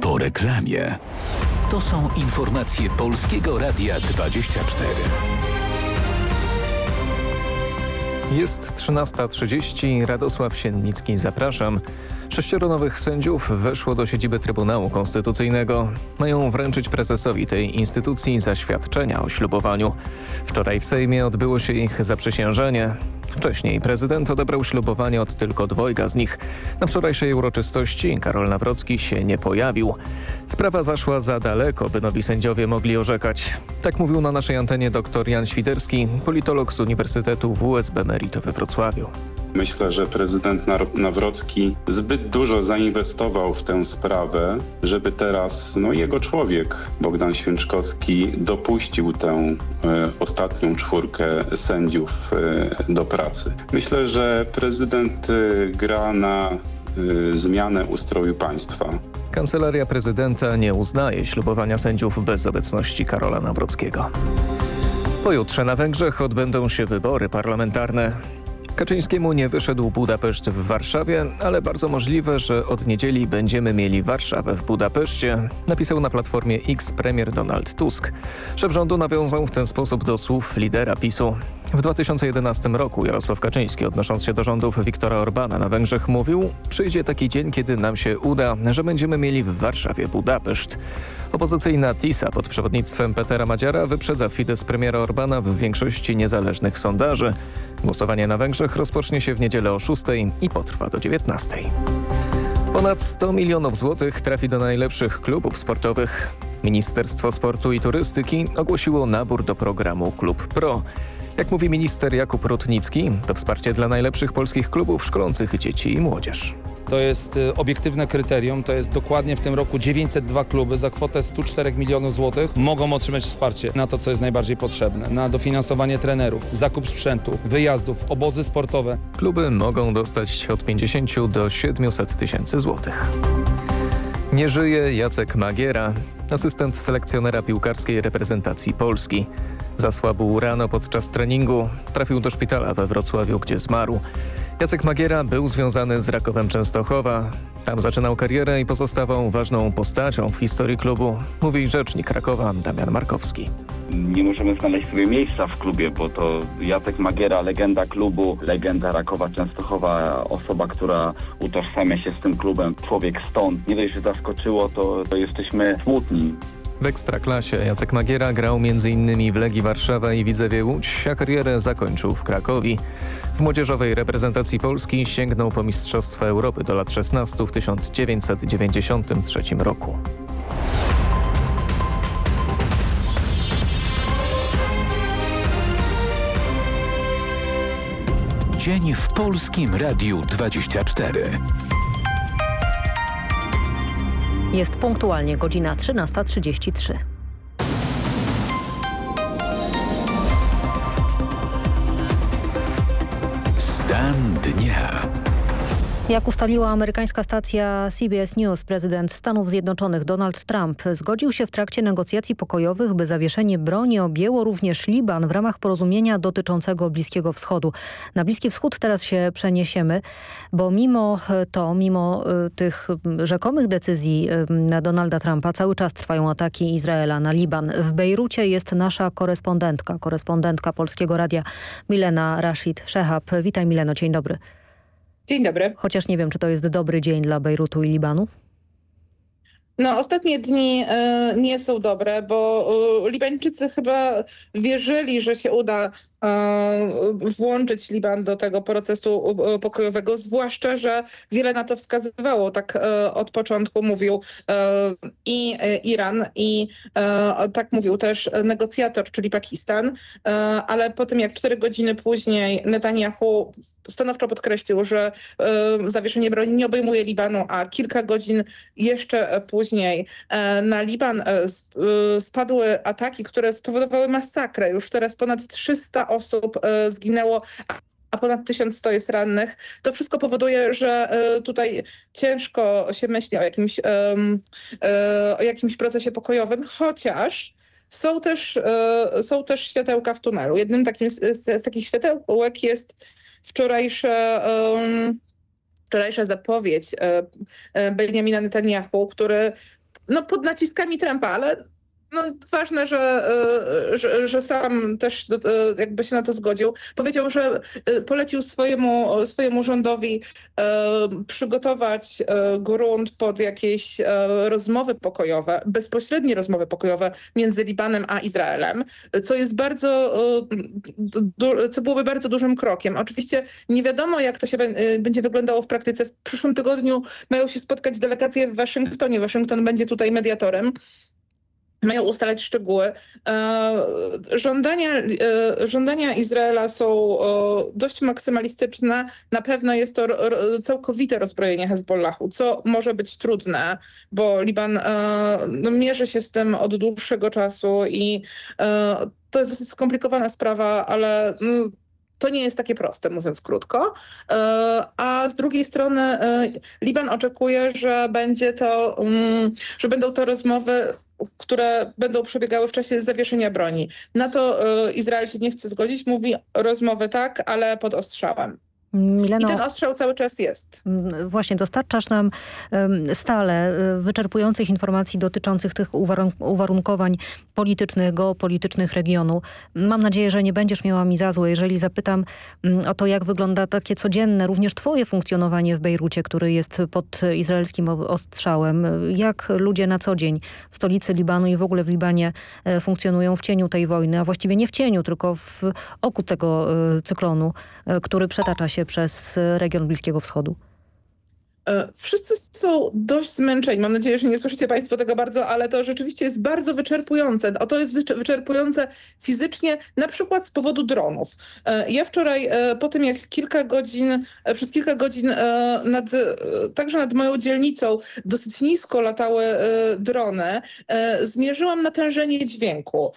po reklamie. To są informacje Polskiego Radia 24. Jest 13.30. Radosław Siennicki, zapraszam. Sześcioro nowych sędziów weszło do siedziby Trybunału Konstytucyjnego. Mają wręczyć prezesowi tej instytucji zaświadczenia o ślubowaniu. Wczoraj w Sejmie odbyło się ich zaprzysiężenie. Wcześniej prezydent odebrał ślubowanie od tylko dwojga z nich. Na wczorajszej uroczystości Karol Nawrocki się nie pojawił. Sprawa zaszła za daleko, by nowi sędziowie mogli orzekać. Tak mówił na naszej antenie dr Jan Świderski, politolog z Uniwersytetu WSB Merito we Wrocławiu. Myślę, że prezydent Nawrocki zbyt dużo zainwestował w tę sprawę, żeby teraz no, jego człowiek, Bogdan Święczkowski, dopuścił tę e, ostatnią czwórkę sędziów e, do pracy. Myślę, że prezydent e, gra na e, zmianę ustroju państwa. Kancelaria prezydenta nie uznaje ślubowania sędziów bez obecności Karola Nawrockiego. Pojutrze na Węgrzech odbędą się wybory parlamentarne. Kaczyńskiemu nie wyszedł Budapeszt w Warszawie, ale bardzo możliwe, że od niedzieli będziemy mieli Warszawę w Budapeszcie, napisał na Platformie X premier Donald Tusk. Szef rządu nawiązał w ten sposób do słów lidera PiSu. W 2011 roku Jarosław Kaczyński, odnosząc się do rządów Viktora Orbana na Węgrzech, mówił przyjdzie taki dzień, kiedy nam się uda, że będziemy mieli w Warszawie Budapeszt. Opozycyjna TISA pod przewodnictwem Petera Madziara wyprzedza Fidesz premiera Orbana w większości niezależnych sondaży. Głosowanie na Węgrzech rozpocznie się w niedzielę o 6 i potrwa do 19. Ponad 100 milionów złotych trafi do najlepszych klubów sportowych. Ministerstwo Sportu i Turystyki ogłosiło nabór do programu Klub Pro. Jak mówi minister Jakub Rutnicki, to wsparcie dla najlepszych polskich klubów szkolących dzieci i młodzież. To jest y, obiektywne kryterium, to jest dokładnie w tym roku 902 kluby za kwotę 104 milionów złotych mogą otrzymać wsparcie na to, co jest najbardziej potrzebne, na dofinansowanie trenerów, zakup sprzętu, wyjazdów, obozy sportowe. Kluby mogą dostać od 50 do 700 tysięcy złotych. Nie żyje Jacek Magiera, asystent selekcjonera piłkarskiej reprezentacji Polski. Zasłabł rano podczas treningu, trafił do szpitala we Wrocławiu, gdzie zmarł. Jacek Magiera był związany z Rakowem Częstochowa. Tam zaczynał karierę i pozostawał ważną postacią w historii klubu, mówi rzecznik Rakowa Damian Markowski. Nie możemy znaleźć sobie miejsca w klubie, bo to Jacek Magiera, legenda klubu, legenda Rakowa Częstochowa, osoba, która utożsamia się z tym klubem, człowiek stąd. Nie dość, że zaskoczyło, to, to jesteśmy smutni. W Ekstraklasie Jacek Magiera grał m.in. w Legii Warszawa i Widzewie Łódź, a karierę zakończył w Krakowi. W młodzieżowej reprezentacji Polski sięgnął po Mistrzostwa Europy do lat 16 w 1993 roku. Dzień w Polskim Radiu 24. Jest punktualnie godzina 13.33. Stan dnia. Jak ustaliła amerykańska stacja CBS News, prezydent Stanów Zjednoczonych Donald Trump zgodził się w trakcie negocjacji pokojowych, by zawieszenie broni objęło również Liban w ramach porozumienia dotyczącego Bliskiego Wschodu. Na Bliski Wschód teraz się przeniesiemy, bo mimo to, mimo y, tych rzekomych decyzji y, Donalda Trumpa, cały czas trwają ataki Izraela na Liban. W Bejrucie jest nasza korespondentka, korespondentka Polskiego Radia Milena Rashid Szehab. Witaj Mileno, dzień dobry. Dzień dobry. Chociaż nie wiem, czy to jest dobry dzień dla Bejrutu i Libanu? No, ostatnie dni e, nie są dobre, bo e, Libańczycy chyba wierzyli, że się uda e, włączyć Liban do tego procesu e, pokojowego, zwłaszcza, że wiele na to wskazywało. Tak od początku mówił i Iran, i tak mówił też negocjator, czyli Pakistan, ale po tym jak cztery godziny później Netanyahu stanowczo podkreślił, że y, zawieszenie broni nie obejmuje Libanu, a kilka godzin jeszcze później y, na Liban y, spadły ataki, które spowodowały masakrę. Już teraz ponad 300 osób zginęło, a ponad 1100 jest rannych. To wszystko powoduje, że tutaj ciężko się myśli o jakimś, o jakimś procesie pokojowym, chociaż są też, są też światełka w tunelu. Jednym takim z, z takich światełek jest wczorajsze, wczorajsza zapowiedź um, Benjamina Netanyahu, który no, pod naciskami Trumpa, ale no, ważne, że, e, że, że, sam też e, jakby się na to zgodził. Powiedział, że e, polecił swojemu, swojemu rządowi przygotować grunt pod jakieś rozmowy pokojowe, bezpośrednie rozmowy pokojowe między Libanem a Izraelem, co jest bardzo, co byłoby bardzo dużym krokiem. Oczywiście nie wiadomo, jak to się będzie wyglądało w praktyce. W przyszłym tygodniu mają się spotkać delegacje w Waszyngtonie. Waszyngton będzie tutaj mediatorem mają ustalać szczegóły. E, żądania, e, żądania Izraela są dość maksymalistyczne. Na pewno jest to całkowite rozbrojenie Hezbollahu, co może być trudne, bo Liban e, no, mierzy się z tym od dłuższego czasu i to jest dosyć skomplikowana sprawa, ale no, to nie jest takie proste, mówiąc krótko. A z drugiej strony Liban oczekuje, że będzie to, mm, że będą to rozmowy które będą przebiegały w czasie zawieszenia broni. Na to y, Izrael się nie chce zgodzić, mówi rozmowy tak, ale pod ostrzałem. Mileno, I ten ostrzał cały czas jest. Właśnie, dostarczasz nam stale y, wyczerpujących informacji dotyczących tych uwarunkowań politycznych, geopolitycznych regionu. Mam nadzieję, że nie będziesz miała mi za złe, jeżeli zapytam o to, jak wygląda takie codzienne, również twoje funkcjonowanie w Bejrucie, który jest pod izraelskim ostrzałem. Jak ludzie na co dzień w stolicy Libanu i w ogóle w Libanie e, funkcjonują w cieniu tej wojny, a właściwie nie w cieniu, tylko w oku tego e, cyklonu, e, który przetacza się się przez region Bliskiego Wschodu? E, wszyscy są dość zmęczeni. Mam nadzieję, że nie słyszycie Państwo tego bardzo, ale to rzeczywiście jest bardzo wyczerpujące. O to jest wyczerpujące fizycznie, na przykład z powodu dronów. E, ja wczoraj, e, po tym jak kilka godzin, przez kilka godzin nad, także nad moją dzielnicą dosyć nisko latały drony, zmierzyłam natężenie dźwięku.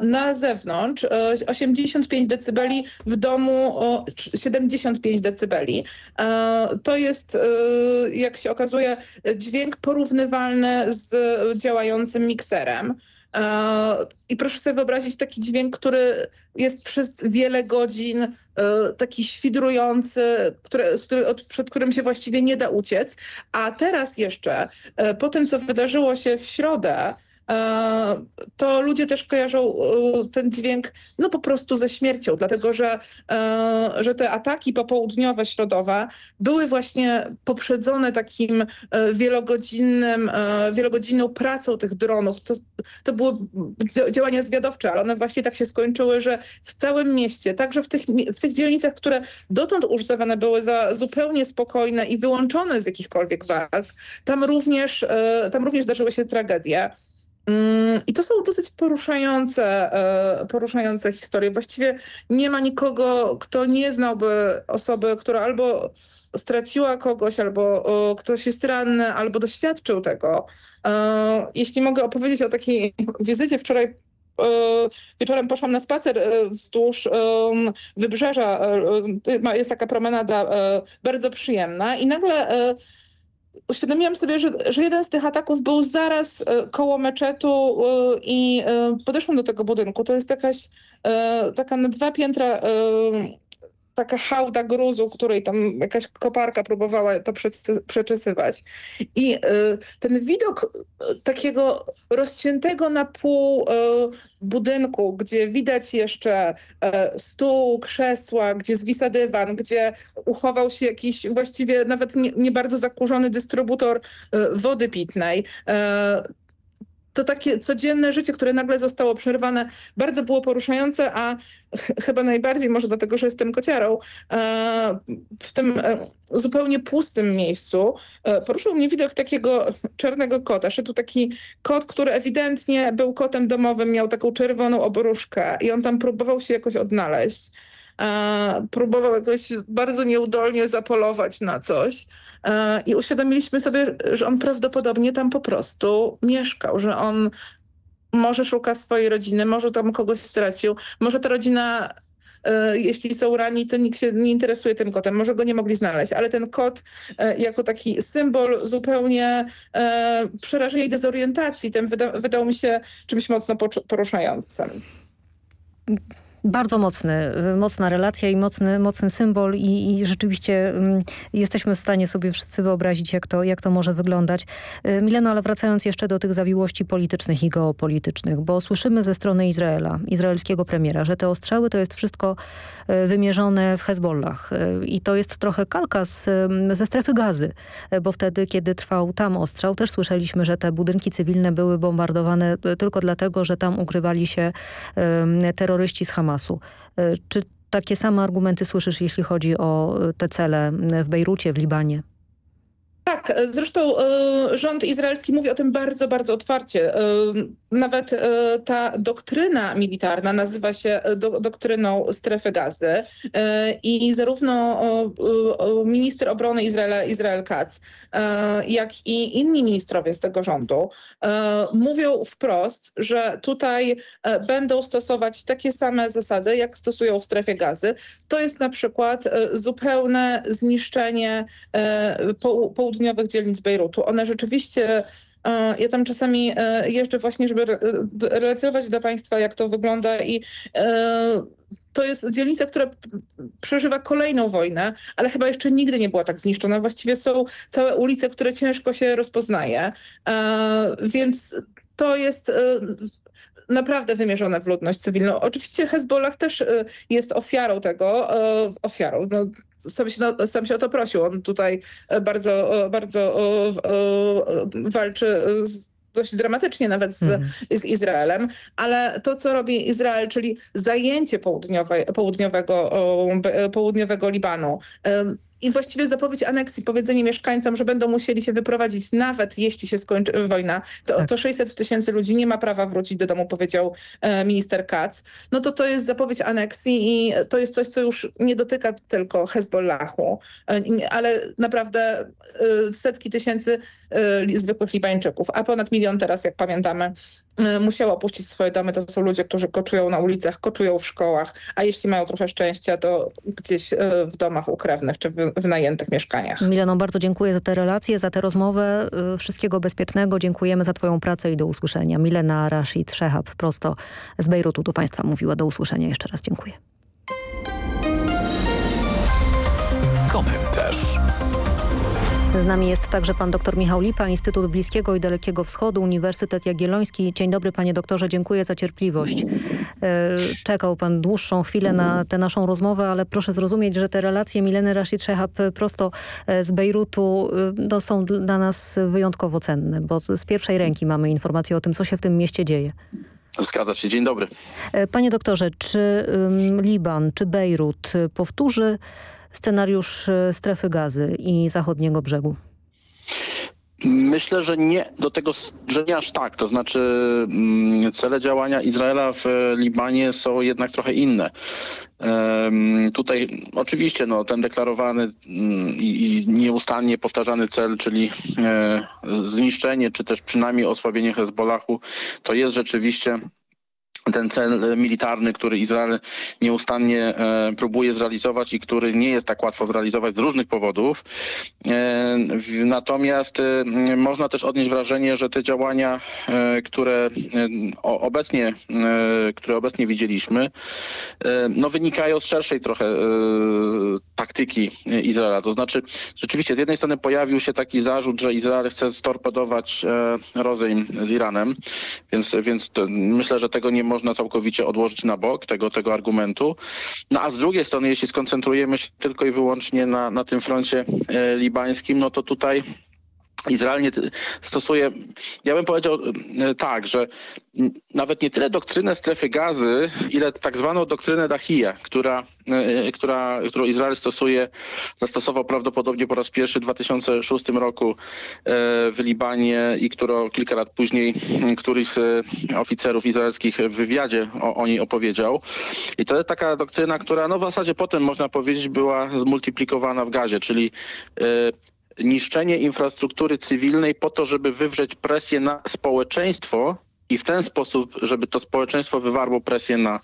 Na zewnątrz 85 decybeli, w domu 75 decybeli. To jest jak się okazuje, dźwięk porównywalny z działającym mikserem. Y, I proszę sobie wyobrazić taki dźwięk, który jest przez wiele godzin y, taki świdrujący, który, przed którym się właściwie nie da uciec. A teraz jeszcze, po tym co wydarzyło się w środę, E, to ludzie też kojarzą e, ten dźwięk no po prostu ze śmiercią, dlatego że, e, że te ataki popołudniowe, środowe były właśnie poprzedzone takim wielogodzinnym, wielogodzinną pracą tych dronów. To, to były działania zwiadowcze, ale one właśnie tak się skończyły, że w całym mieście, także w tych, w tych dzielnicach, które dotąd uznawane były za zupełnie spokojne i wyłączone z jakichkolwiek walk, tam również, tam również zdarzyły się tragedie. Mm, I to są dosyć poruszające, e, poruszające historie. Właściwie nie ma nikogo, kto nie znałby osoby, która albo straciła kogoś, albo ktoś jest ranny, albo doświadczył tego. E, jeśli mogę opowiedzieć o takiej wizycie wczoraj e, wieczorem poszłam na spacer wzdłuż wybrzeża. Jest taka promenada bardzo przyjemna i nagle uświadomiłam sobie, że, że jeden z tych ataków był zaraz e, koło meczetu e, i e, podeszłam do tego budynku. To jest jakaś taka na dwa piętra taka hałda gruzu, której tam jakaś koparka próbowała to przeczesywać. I y, ten widok y, takiego rozciętego na pół y, budynku, gdzie widać jeszcze stół, krzesła, gdzie zwisa dywan, gdzie uchował się jakiś właściwie nawet nie, nie bardzo zakurzony dystrybutor wody pitnej to takie codzienne życie, które nagle zostało przerwane, bardzo było poruszające, a ch chyba najbardziej, może dlatego, że jestem kociarą, e, w tym e, zupełnie pustym miejscu e, poruszył mnie widok takiego czarnego kota. Szedł taki kot, który ewidentnie był kotem domowym, miał taką czerwoną obruszkę i on tam próbował się jakoś odnaleźć e, próbował jakoś bardzo nieudolnie zapolować na coś e, i uświadomiliśmy sobie, że on prawdopodobnie tam po prostu mieszkał, że on może szuka swojej rodziny, może tam kogoś stracił, może ta rodzina e, jeśli są rani, to nikt się nie interesuje tym kotem. Może go nie mogli znaleźć, ale ten kot jako taki symbol zupełnie przerażenia i dezorientacji, ten wyda wydał mi się czymś mocno poruszającym bardzo mocny, y, mocna relacja i mocny, mocny symbol i, i rzeczywiście um, jesteśmy w stanie sobie wszyscy wyobrazić, jak to, jak to może wyglądać. Y, Mileno, ale wracając jeszcze do tych zawiłości politycznych i geopolitycznych, bo słyszymy ze strony Izraela, izraelskiego premiera, że te ostrzały to jest wszystko y, wymierzone w Hezbollah i to jest trochę kalka z, ze strefy gazy, bo wtedy, kiedy trwał tam ostrzał, też słyszeliśmy, że te budynki cywilne były bombardowane tylko dlatego, że tam ukrywali się terroryści z Hamasu. Hamasu. E, czy takie same argumenty słyszysz, jeśli chodzi o e, te cele w Bejrucie, w Libanie? Tak, zresztą y, rząd izraelski mówi o tym bardzo, bardzo otwarcie. Nawet y, ta doktryna militarna nazywa się do, doktryną strefy gazy i zarówno minister obrony Izraela, Izrael Katz, jak i inni ministrowie z tego rządu mówią wprost, że tutaj będą stosować takie same zasady, jak stosują w strefie gazy. To jest na przykład zupełne zniszczenie południowych dzielnic Bejrutu. One rzeczywiście e, ja tam czasami e, jeżdżę właśnie, żeby relacjonować dla Państwa, jak to wygląda i e, to jest dzielnica, która przeżywa kolejną wojnę, ale chyba jeszcze nigdy nie była tak zniszczona. Właściwie są całe ulice, które ciężko się rozpoznaje, więc to jest naprawdę wymierzone w ludność cywilną. Oczywiście Hezbollah też jest ofiarą tego, ofiarą, no, sam się, sam się o to prosił. On tutaj e, bardzo, bardzo walczy z dość dramatycznie nawet z, mhm. z, Izraelem, ale to, co robi Izrael, czyli zajęcie południowe, południowego, południowego Libanu, i właściwie zapowiedź aneksji, powiedzenie mieszkańcom, że będą musieli się wyprowadzić nawet jeśli się skończy wojna, to, tak. to 600 tysięcy ludzi nie ma prawa wrócić do domu, powiedział e, minister Katz. No to to jest zapowiedź aneksji i to jest coś, co już nie dotyka tylko Hezbollahu, e, ale naprawdę e, setki tysięcy e, zwykłych Libańczyków, a ponad milion teraz, jak pamiętamy, e, musiało opuścić swoje domy. To są ludzie, którzy koczują na ulicach, koczują w szkołach, a jeśli mają trochę szczęścia, to gdzieś e, w domach ukrewnych czy w w najętych mieszkaniach. Milano, bardzo dziękuję za te relacje, za tę rozmowę. Y, wszystkiego bezpiecznego. Dziękujemy za Twoją pracę i do usłyszenia. Milena Rashid Szehab prosto z Bejrutu do Państwa mówiła. Do usłyszenia jeszcze raz. Dziękuję. Komentarz. Z nami jest także pan dr Michał Lipa, Instytut Bliskiego i Dalekiego Wschodu, Uniwersytet Jagielloński. Dzień dobry panie doktorze, dziękuję za cierpliwość. E, czekał pan dłuższą chwilę na tę naszą rozmowę, ale proszę zrozumieć, że te relacje Mileny Rashid Shehab prosto e, z Bejrutu e, no, są dla nas wyjątkowo cenne, bo z pierwszej ręki mamy informacje o tym, co się w tym mieście dzieje. Zgadza się. Dzień dobry. Panie doktorze, czy Liban, czy Bejrut powtórzy scenariusz e, strefy gazy i zachodniego brzegu? Myślę, że nie do tego, że nie aż tak. To znaczy mm, cele działania Izraela w Libanie są jednak trochę inne. Tutaj oczywiście no, ten deklarowany mm, i nieustannie powtarzany cel, czyli e, zniszczenie, czy też przynajmniej osłabienie Hezbollahu, to jest rzeczywiście ten cel militarny, który Izrael nieustannie e, próbuje zrealizować i który nie jest tak łatwo zrealizować z różnych powodów. E, natomiast e, można też odnieść wrażenie, że te działania, które obecnie, które obecnie widzieliśmy, no wynikają z szerszej trochę taktyki Izraela. To znaczy rzeczywiście z jednej strony pojawił się taki zarzut, że Izrael chce storpedować rozejm z Iranem, więc, więc myślę, że tego nie można całkowicie odłożyć na bok tego, tego argumentu. No a z drugiej strony, jeśli skoncentrujemy się tylko i wyłącznie na, na tym froncie e, libańskim, no to tutaj Izrael nie stosuje, ja bym powiedział e, tak, że nawet nie tyle doktrynę strefy gazy, ile tak zwaną doktrynę Dahia, która, e, która, którą Izrael stosuje, zastosował prawdopodobnie po raz pierwszy w 2006 roku w Libanie i którą kilka lat później któryś z oficerów izraelskich w wywiadzie o, o niej opowiedział. I to jest taka doktryna, która no w zasadzie potem można powiedzieć była zmultiplikowana w gazie, czyli niszczenie infrastruktury cywilnej po to, żeby wywrzeć presję na społeczeństwo i w ten sposób, żeby to społeczeństwo wywarło presję na,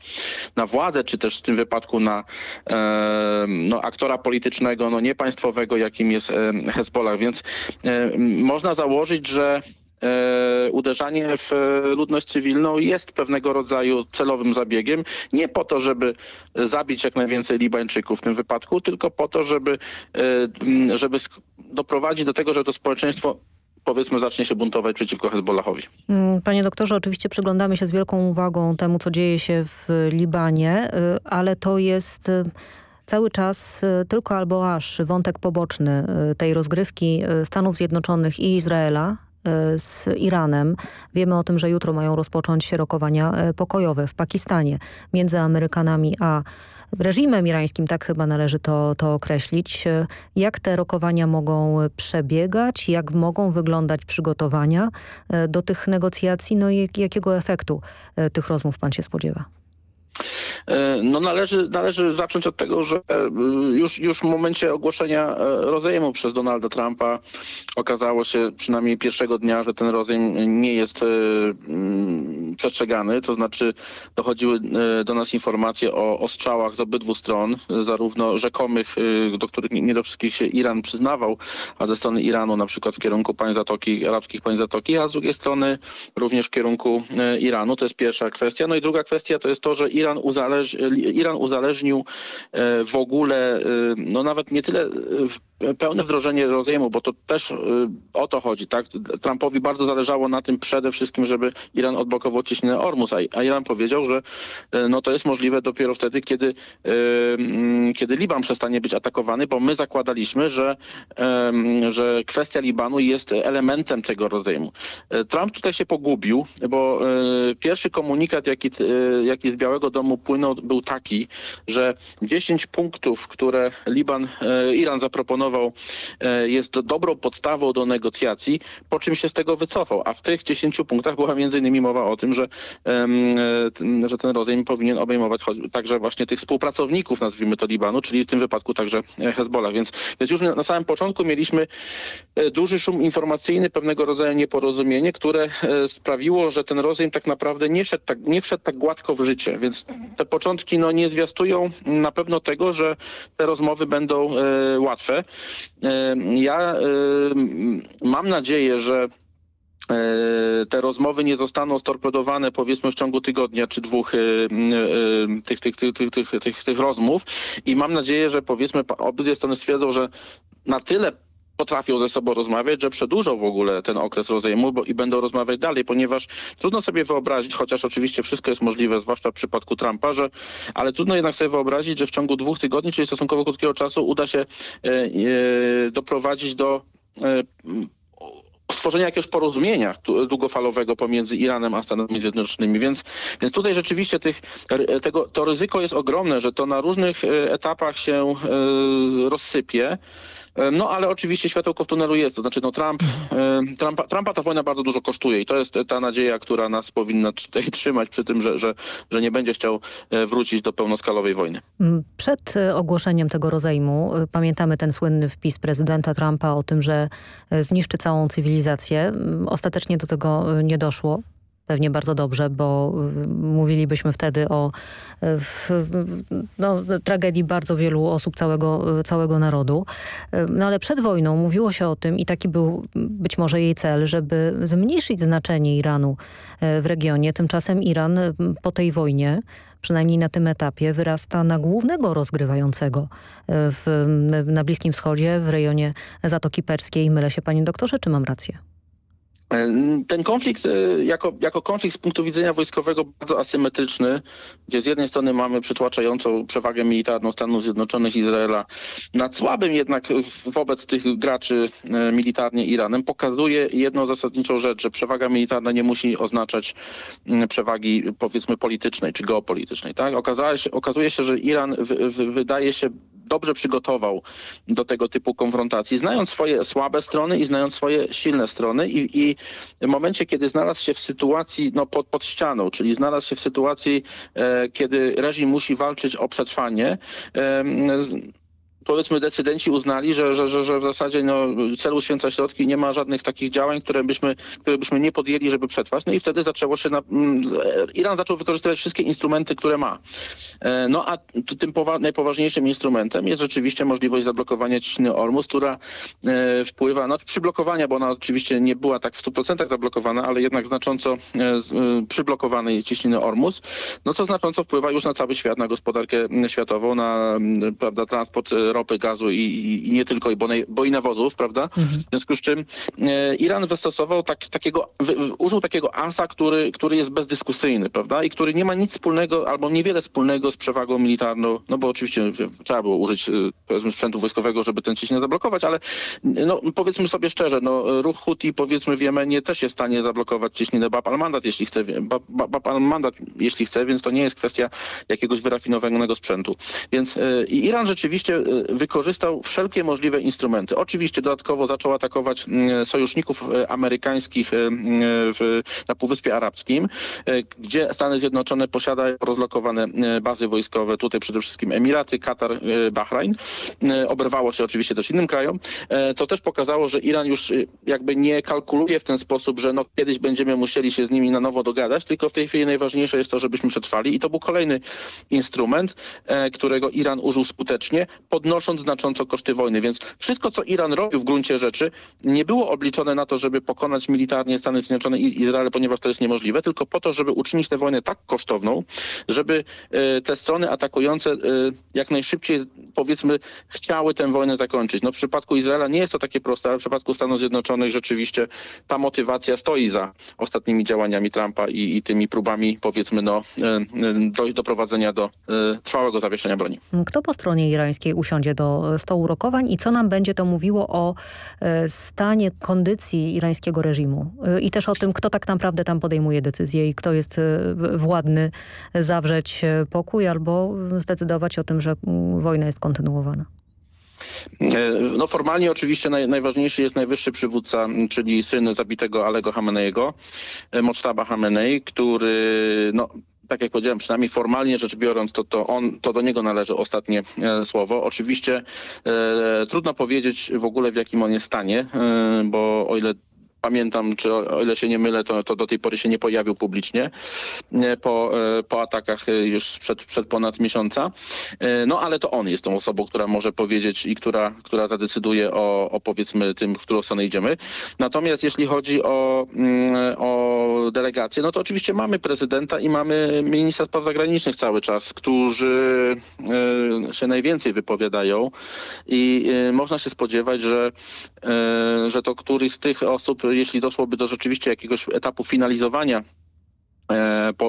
na władzę, czy też w tym wypadku na e, no, aktora politycznego, no niepaństwowego, jakim jest e, Hezbollah. Więc e, można założyć, że uderzanie w ludność cywilną jest pewnego rodzaju celowym zabiegiem. Nie po to, żeby zabić jak najwięcej Libańczyków w tym wypadku, tylko po to, żeby, e, żeby doprowadzić do tego, że to społeczeństwo powiedzmy zacznie się buntować przeciwko Hezbollahowi. Mm, panie doktorze, oczywiście przyglądamy się z wielką uwagą temu, co dzieje się w Libanie, ale to jest cały czas tylko albo aż wątek poboczny tej rozgrywki Stanów Zjednoczonych i Izraela E, z Iranem. Wiemy o tym, że jutro mają rozpocząć się rokowania e, pokojowe w Pakistanie między Amerykanami a reżimem irańskim, tak chyba należy to, to określić. E, jak te rokowania mogą przebiegać, jak mogą wyglądać przygotowania do tych negocjacji, no i jakiego efektu tych rozmów pan się spodziewa? E, no należy, należy zacząć od tego, że e, już, już w momencie ogłoszenia e, rozejmu przez Donalda Trumpa okazało się przynajmniej pierwszego dnia, że ten rozejm nie jest mm, przestrzegany, to znaczy dochodziły do nas informacje o ostrzałach z obydwu stron, zarówno rzekomych, do których nie do wszystkich się Iran przyznawał, a ze strony Iranu na przykład w kierunku państw Zatoki, arabskich państw Zatoki, a z drugiej strony również w kierunku Iranu. To jest pierwsza kwestia. No i druga kwestia to jest to, że Iran uzależnił Iran uzależnił e, w ogóle, e, no nawet nie tyle pełne wdrożenie rozejmu, bo to też o to chodzi, tak? Trumpowi bardzo zależało na tym przede wszystkim, żeby Iran odblokował ciśnienie Ormus, a Iran powiedział, że e, no to jest możliwe dopiero wtedy, kiedy, kiedy Liban przestanie być atakowany, bo my zakładaliśmy, że, że kwestia Libanu jest elementem tego rozejmu. Trump tutaj się pogubił, bo pierwszy komunikat, jaki, jaki z Białego Domu płynął był taki, że 10 punktów, które Liban, Iran zaproponował e, jest dobrą podstawą do negocjacji, po czym się z tego wycofał. A w tych 10 punktach była między innymi mowa o tym, że, e, że ten rozejm powinien obejmować także właśnie tych współpracowników, nazwijmy to Libanu, czyli w tym wypadku także Hezbollah. Więc, więc już na samym początku mieliśmy duży szum informacyjny, pewnego rodzaju nieporozumienie, które sprawiło, że ten rozejm tak naprawdę nie wszedł tak, nie wszedł tak gładko w życie. Więc te początki no, nie zwiastują na pewno tego, że te rozmowy będą e, łatwe. Ja e, mam nadzieję, że e, te rozmowy nie zostaną storpedowane powiedzmy w ciągu tygodnia czy dwóch e, tych, tych, tych, tych, tych, tych, tych rozmów. I mam nadzieję, że powiedzmy obydwie strony stwierdzą, że na tyle potrafią ze sobą rozmawiać, że przedłużą w ogóle ten okres rozejmu bo, i będą rozmawiać dalej, ponieważ trudno sobie wyobrazić, chociaż oczywiście wszystko jest możliwe, zwłaszcza w przypadku Trumpa, że, ale trudno jednak sobie wyobrazić, że w ciągu dwóch tygodni, czyli stosunkowo krótkiego czasu uda się e, e, doprowadzić do e, stworzenia jakiegoś porozumienia długofalowego pomiędzy Iranem a Stanami Zjednoczonymi. Więc, więc tutaj rzeczywiście tych, tego, to ryzyko jest ogromne, że to na różnych e, etapach się e, rozsypie. E, no ale oczywiście światełko w tunelu jest, to znaczy no Trump, e, Trumpa, Trumpa ta wojna bardzo dużo kosztuje i to jest ta nadzieja, która nas powinna tutaj trzymać przy tym, że, że, że nie będzie chciał e, wrócić do pełnoskalowej wojny. Mm, przed ogłoszeniem tego rozejmu pamiętamy ten słynny wpis prezydenta Trumpa o tym, że zniszczy całą cywilizację. Mm, ostatecznie do tego nie doszło. Pewnie bardzo dobrze, bo y, mówilibyśmy wtedy o no, tragedii bardzo wielu osób, całego, całego narodu. No ale przed wojną mówiło się o tym i taki był być może jej cel, żeby zmniejszyć znaczenie Iranu w regionie. Tymczasem Iran po tej wojnie przynajmniej na tym etapie, wyrasta na głównego rozgrywającego w, na Bliskim Wschodzie, w rejonie Zatoki Perskiej. Mylę się, panie doktorze, czy mam rację? Ten konflikt e, jako, jako konflikt z punktu widzenia wojskowego bardzo asymetryczny, gdzie z jednej strony mamy przytłaczającą przewagę militarną Stanów Zjednoczonych Izraela nad słabym jednak wobec tych graczy e, militarnie Iranem, pokazuje jedną zasadniczą rzecz, że przewaga militarna nie musi oznaczać przewagi powiedzmy politycznej czy geopolitycznej. Tak? Okazuje, się, okazuje się, że Iran w, w, wydaje się dobrze przygotował do tego typu konfrontacji, znając swoje słabe strony i znając swoje silne strony i, i w momencie, kiedy znalazł się w sytuacji no, pod, pod ścianą, czyli znalazł się w sytuacji, e, kiedy reżim musi walczyć o przetrwanie, e, powiedzmy decydenci uznali, że, że, że, w zasadzie no, celu święca środki nie ma żadnych takich działań, które byśmy, które byśmy nie podjęli, żeby przetrwać. No i wtedy zaczęło się, na, mm, Iran zaczął wykorzystywać wszystkie instrumenty, które ma. E, no a tym najpoważniejszym instrumentem jest rzeczywiście możliwość zablokowania ciśniny Ormus, która e, wpływa, no przyblokowania, bo ona oczywiście nie była tak w 100% zablokowana, ale jednak znacząco e, przyblokowanej ciśniny Ormus, no co znacząco wpływa już na cały świat, na gospodarkę światową, na prawda, transport ropy, gazu i, i nie tylko, bo, bo i nawozów, prawda? Mhm. W związku z czym e, Iran wystosował tak, takiego, użył takiego asa, który, który jest bezdyskusyjny, prawda? I który nie ma nic wspólnego albo niewiele wspólnego z przewagą militarną, no bo oczywiście trzeba było użyć e, powiedzmy sprzętu wojskowego, żeby ten ciśnienie zablokować, ale no, powiedzmy sobie szczerze, no, ruch Houthi powiedzmy w Jemenie też jest w stanie zablokować ciśnienie Bab al-Mandat, jeśli chce, Bab al-Mandat, jeśli chce, więc to nie jest kwestia jakiegoś wyrafinowanego sprzętu. Więc y, Iran rzeczywiście wykorzystał wszelkie możliwe instrumenty. Oczywiście dodatkowo zaczął atakować mm, sojuszników e, amerykańskich e, w, na Półwyspie Arabskim, e, gdzie Stany Zjednoczone posiadają rozlokowane bazy wojskowe, tutaj przede wszystkim Emiraty, Katar, Bahrajn. Oberwało się oczywiście też innym krajom. To też pokazało, że Iran już jakby nie kalkuluje w ten sposób, że no kiedyś będziemy musieli się z nimi na nowo dogadać, tylko w tej chwili najważniejsze jest to, żebyśmy przetrwali i to był kolejny instrument, którego Iran użył skutecznie, podnosząc znacząco koszty wojny. Więc wszystko, co Iran robił w gruncie rzeczy, nie było obliczone na to, żeby pokonać militarnie Stany Zjednoczone i Izrael, ponieważ to jest niemożliwe, tylko po to, żeby uczynić tę wojnę tak kosztowną, żeby e, te strony atakujące e, jak najszybciej, powiedzmy, chciały tę wojnę zakończyć. No w przypadku Izraela nie jest to takie proste, ale w przypadku Stanów Zjednoczonych rzeczywiście ta motywacja stoi za ostatnimi działaniami Trumpa i, i tymi próbami, powiedzmy, no, e, do, doprowadzenia do trwałego zawieszenia broni. Kto po stronie irańskiej usiądzie do stołu rokowań i co nam będzie to mówiło o e, stanie kondycji irańskiego reżimu e, i też o tym, kto tak naprawdę tam podejmuje decyzje i kto jest e, władny zawrzeć pokój albo zdecydować o tym, że mm, wojna jest kontynuowana. No formalnie oczywiście naj, najważniejszy jest najwyższy przywódca, czyli syn zabitego Alego Hameneiego, Mocztaba Hamenei, który no, tak jak powiedziałem, przynajmniej formalnie rzecz biorąc, to, to, on, to do niego należy ostatnie e, słowo. Oczywiście e, trudno powiedzieć w ogóle w jakim on jest stanie, e, bo o ile pamiętam, czy o, ile się nie mylę, to, to do tej pory się nie pojawił publicznie po, e, po atakach e, już przed, przed ponad miesiąca. E, no ale to on jest tą osobą, która może powiedzieć i która, która zadecyduje o, o powiedzmy tym, w którą stronę idziemy. Natomiast jeśli chodzi o, mm, o delegację, no to oczywiście mamy prezydenta i mamy ministra spraw zagranicznych cały czas, którzy się najwięcej wypowiadają i można się spodziewać, że, że to któryś z tych osób jeśli doszłoby do rzeczywiście jakiegoś etapu finalizowania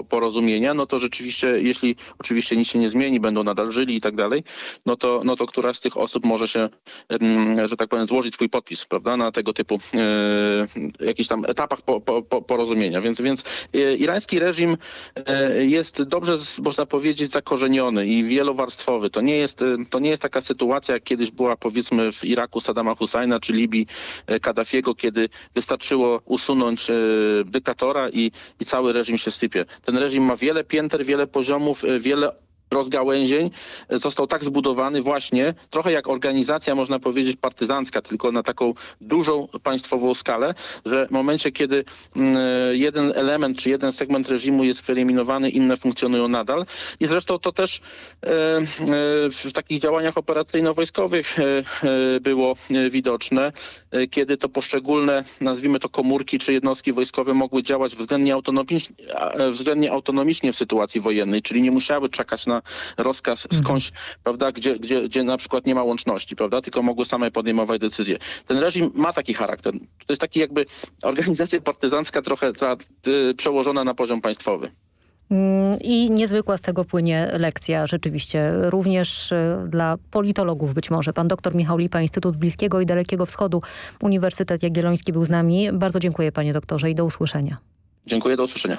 porozumienia, no to rzeczywiście, jeśli oczywiście nic się nie zmieni, będą nadal żyli i tak dalej, no to, no to któraś z tych osób może się, że tak powiem, złożyć swój podpis, prawda, na tego typu e, jakichś tam etapach po, po, po, porozumienia. Więc, więc e, irański reżim e, jest dobrze, można powiedzieć, zakorzeniony i wielowarstwowy. To nie jest, to nie jest taka sytuacja, jak kiedyś była powiedzmy w Iraku Saddama Husajna czy Libii Kaddafiego, kiedy wystarczyło usunąć dyktatora i, i cały reżim się Ten reżim ma wiele pięter, wiele poziomów, e, wiele rozgałęzień został tak zbudowany właśnie trochę jak organizacja, można powiedzieć, partyzancka, tylko na taką dużą państwową skalę, że w momencie, kiedy mm, jeden element czy jeden segment reżimu jest wyeliminowany, inne funkcjonują nadal. I zresztą to też e, e, w takich działaniach operacyjno-wojskowych e, było widoczne, kiedy to poszczególne, nazwijmy to komórki czy jednostki wojskowe mogły działać względnie autonomicznie, względnie autonomicznie w sytuacji wojennej, czyli nie musiały czekać na rozkaz mhm. skądś, prawda, gdzie, gdzie, gdzie na przykład nie ma łączności, prawda, tylko mogły same podejmować decyzje. Ten reżim ma taki charakter. To jest taki jakby organizacja partyzancka trochę ta, y, przełożona na poziom państwowy. Mm, I niezwykła z tego płynie lekcja rzeczywiście, również y, dla politologów być może. Pan dr Michał Lipa, Instytut Bliskiego i Dalekiego Wschodu, Uniwersytet Jagielloński był z nami. Bardzo dziękuję panie doktorze i do usłyszenia. Dziękuję, do usłyszenia.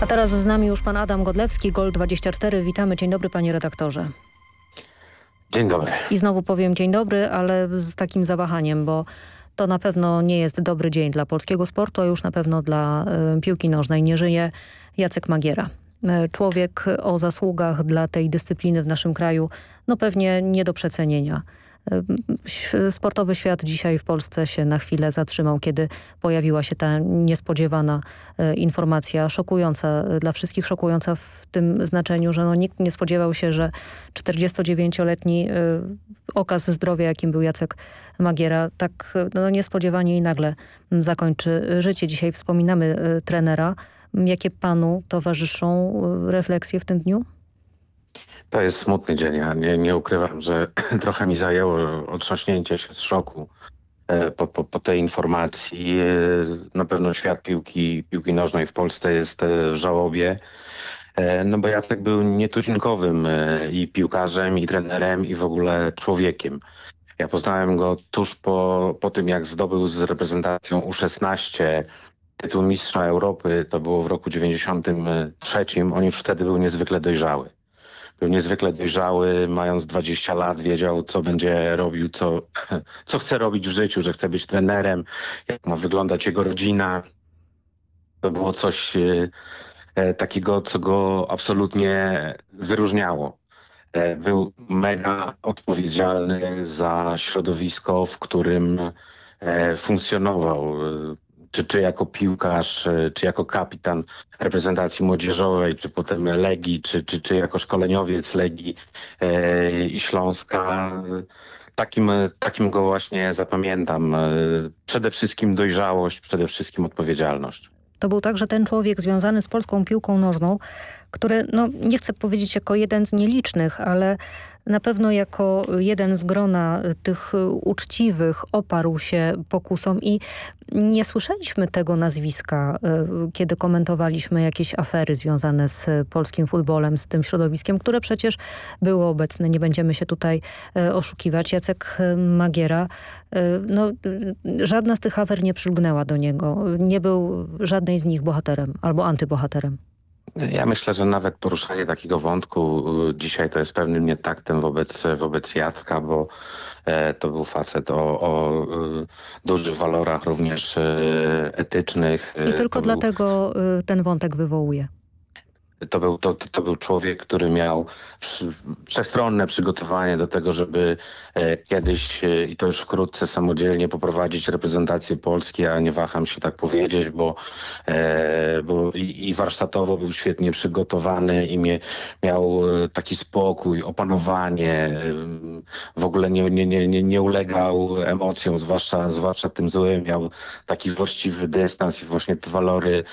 A teraz z nami już pan Adam Godlewski, GOL24. Witamy. Dzień dobry panie redaktorze. Dzień dobry. I znowu powiem dzień dobry, ale z takim zawahaniem, bo to na pewno nie jest dobry dzień dla polskiego sportu, a już na pewno dla y, piłki nożnej. Nie żyje Jacek Magiera. Y, człowiek o zasługach dla tej dyscypliny w naszym kraju, no pewnie nie do przecenienia. Sportowy świat dzisiaj w Polsce się na chwilę zatrzymał, kiedy pojawiła się ta niespodziewana e, informacja, szokująca, dla wszystkich szokująca w tym znaczeniu, że no nikt nie spodziewał się, że 49-letni e, okaz zdrowia, jakim był Jacek Magiera, tak no, niespodziewanie i nagle zakończy życie. Dzisiaj wspominamy e, trenera. Jakie panu towarzyszą refleksje w tym dniu? To jest smutny dzień. Ja nie, nie ukrywam, że trochę mi zajęło otrząśnięcie się z szoku e, po, po, po tej informacji. E, na pewno świat piłki, piłki nożnej w Polsce jest e, w żałobie. No bo Jacek był nietuzinkowym i piłkarzem, i trenerem, i w ogóle człowiekiem. Ja poznałem go tuż po, po tym, jak zdobył z reprezentacją U16 tytuł mistrza Europy. To było w roku 93. On już wtedy był niezwykle dojrzały był niezwykle dojrzały, mając 20 lat, wiedział, co będzie robił, co, co chce robić w życiu, że chce być trenerem, jak ma wyglądać jego rodzina. To było coś e, e, takiego, co go absolutnie wyróżniało. E, był mega odpowiedzialny za środowisko, w którym funkcjonował czy, czy jako piłkarz, e, czy jako kapitan reprezentacji młodzieżowej, czy potem Legii, czy, czy, czy jako szkoleniowiec Legii e, i Śląska. Takim, takim go właśnie zapamiętam. E, przede wszystkim dojrzałość, przede wszystkim odpowiedzialność. To był także ten człowiek związany z polską piłką nożną, który, no nie chcę powiedzieć jako jeden z nielicznych, ale na pewno jako jeden z grona tych uczciwych oparł się pokusom i nie słyszeliśmy tego nazwiska, e, kiedy komentowaliśmy jakieś afery związane z polskim futbolem, z tym środowiskiem, które przecież było obecne. Nie będziemy się tutaj oszukiwać. Jacek Magiera, no, żadna z tych afer nie przylgnęła do niego. Nie był żadnej z nich bohaterem albo antybohaterem. Ja myślę, że nawet poruszanie takiego wątku y, dzisiaj to jest pewnym nietaktem wobec, wobec Jacka, bo e, to był facet o, o y, dużych walorach również e, etycznych. I tylko to dlatego był... ten wątek wywołuje. To był, to, to był człowiek, który miał wszechstronne przygotowanie do tego, żeby e, kiedyś e, i to już wkrótce samodzielnie poprowadzić reprezentację Polski, a nie waham się tak powiedzieć, bo, e, bo i, warsztatowo był świetnie przygotowany i miał taki spokój, opanowanie, w ogóle nie, nie, nie, nie ulegał emocjom, zwłaszcza, zwłaszcza tym złym, miał taki właściwy dystans i właśnie te walory,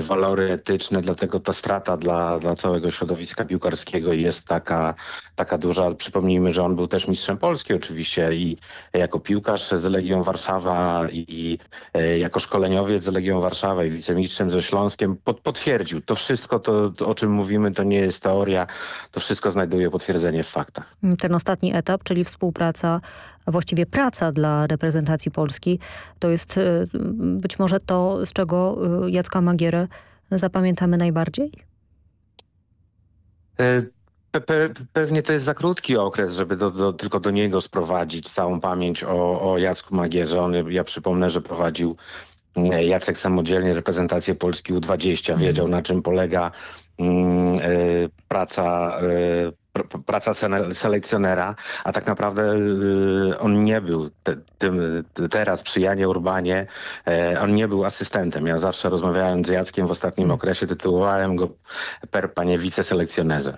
walory etyczne, dlatego ta strata dla dla, dla całego środowiska piłkarskiego jest taka, taka duża. Przypomnijmy, że on był też mistrzem Polski oczywiście i jako piłkarz z Legią Warszawa i e, jako szkoleniowiec z Legią Warszawa i wicemistrzem ze Śląskiem pod, potwierdził. To wszystko, to, to, o czym mówimy, to nie jest teoria, to wszystko znajduje potwierdzenie w faktach. Ten ostatni etap, czyli współpraca właściwie praca dla reprezentacji Polski, to jest e, być może to, z czego e, Jacka Magierę zapamiętamy najbardziej? E, pe, pe, pewnie to jest za krótki okres, żeby do, do, tylko do niego sprowadzić całą pamięć o, o Jacku Magierze. On, ja przypomnę, że prowadził e, Jacek samodzielnie reprezentację Polski U20, wiedział na czym polega mm, e, praca pr- praca selekcjonera, a tak naprawdę y, on nie był te, tym, teraz przy Janie Urbanie, e, on nie był asystentem. Ja zawsze rozmawiając z Jackiem w ostatnim okresie tytułowałem go per panie wiceselekcjonerze.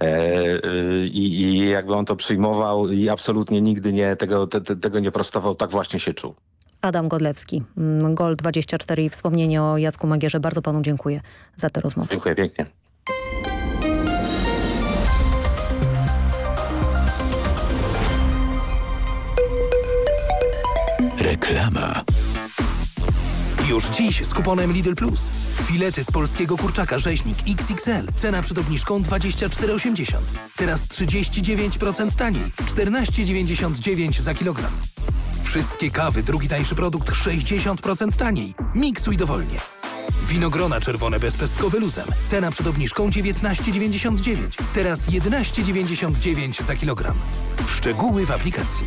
E, y, I, I jakby on to przyjmował i absolutnie nigdy nie, tego, te, te, tego nie prostował, tak właśnie się czuł. Adam Godlewski, mm, Gol 24 i wspomnienie o Jacku Magierze. Bardzo panu dziękuję za tę rozmowę. Dziękuję pięknie. Reklama. Już dziś z kuponem Lidl Plus. Filety z polskiego kurczaka rzeźnik XXL. Cena przed obniżką 24,80. Teraz 39% taniej. 14,99 za kilogram. Wszystkie kawy, drugi tańszy produkt 60% taniej. Miksuj dowolnie. Winogrona czerwone bezpestkowe luzem. Cena przed obniżką 19,99. Teraz 11,99 za kilogram. Szczegóły w aplikacji.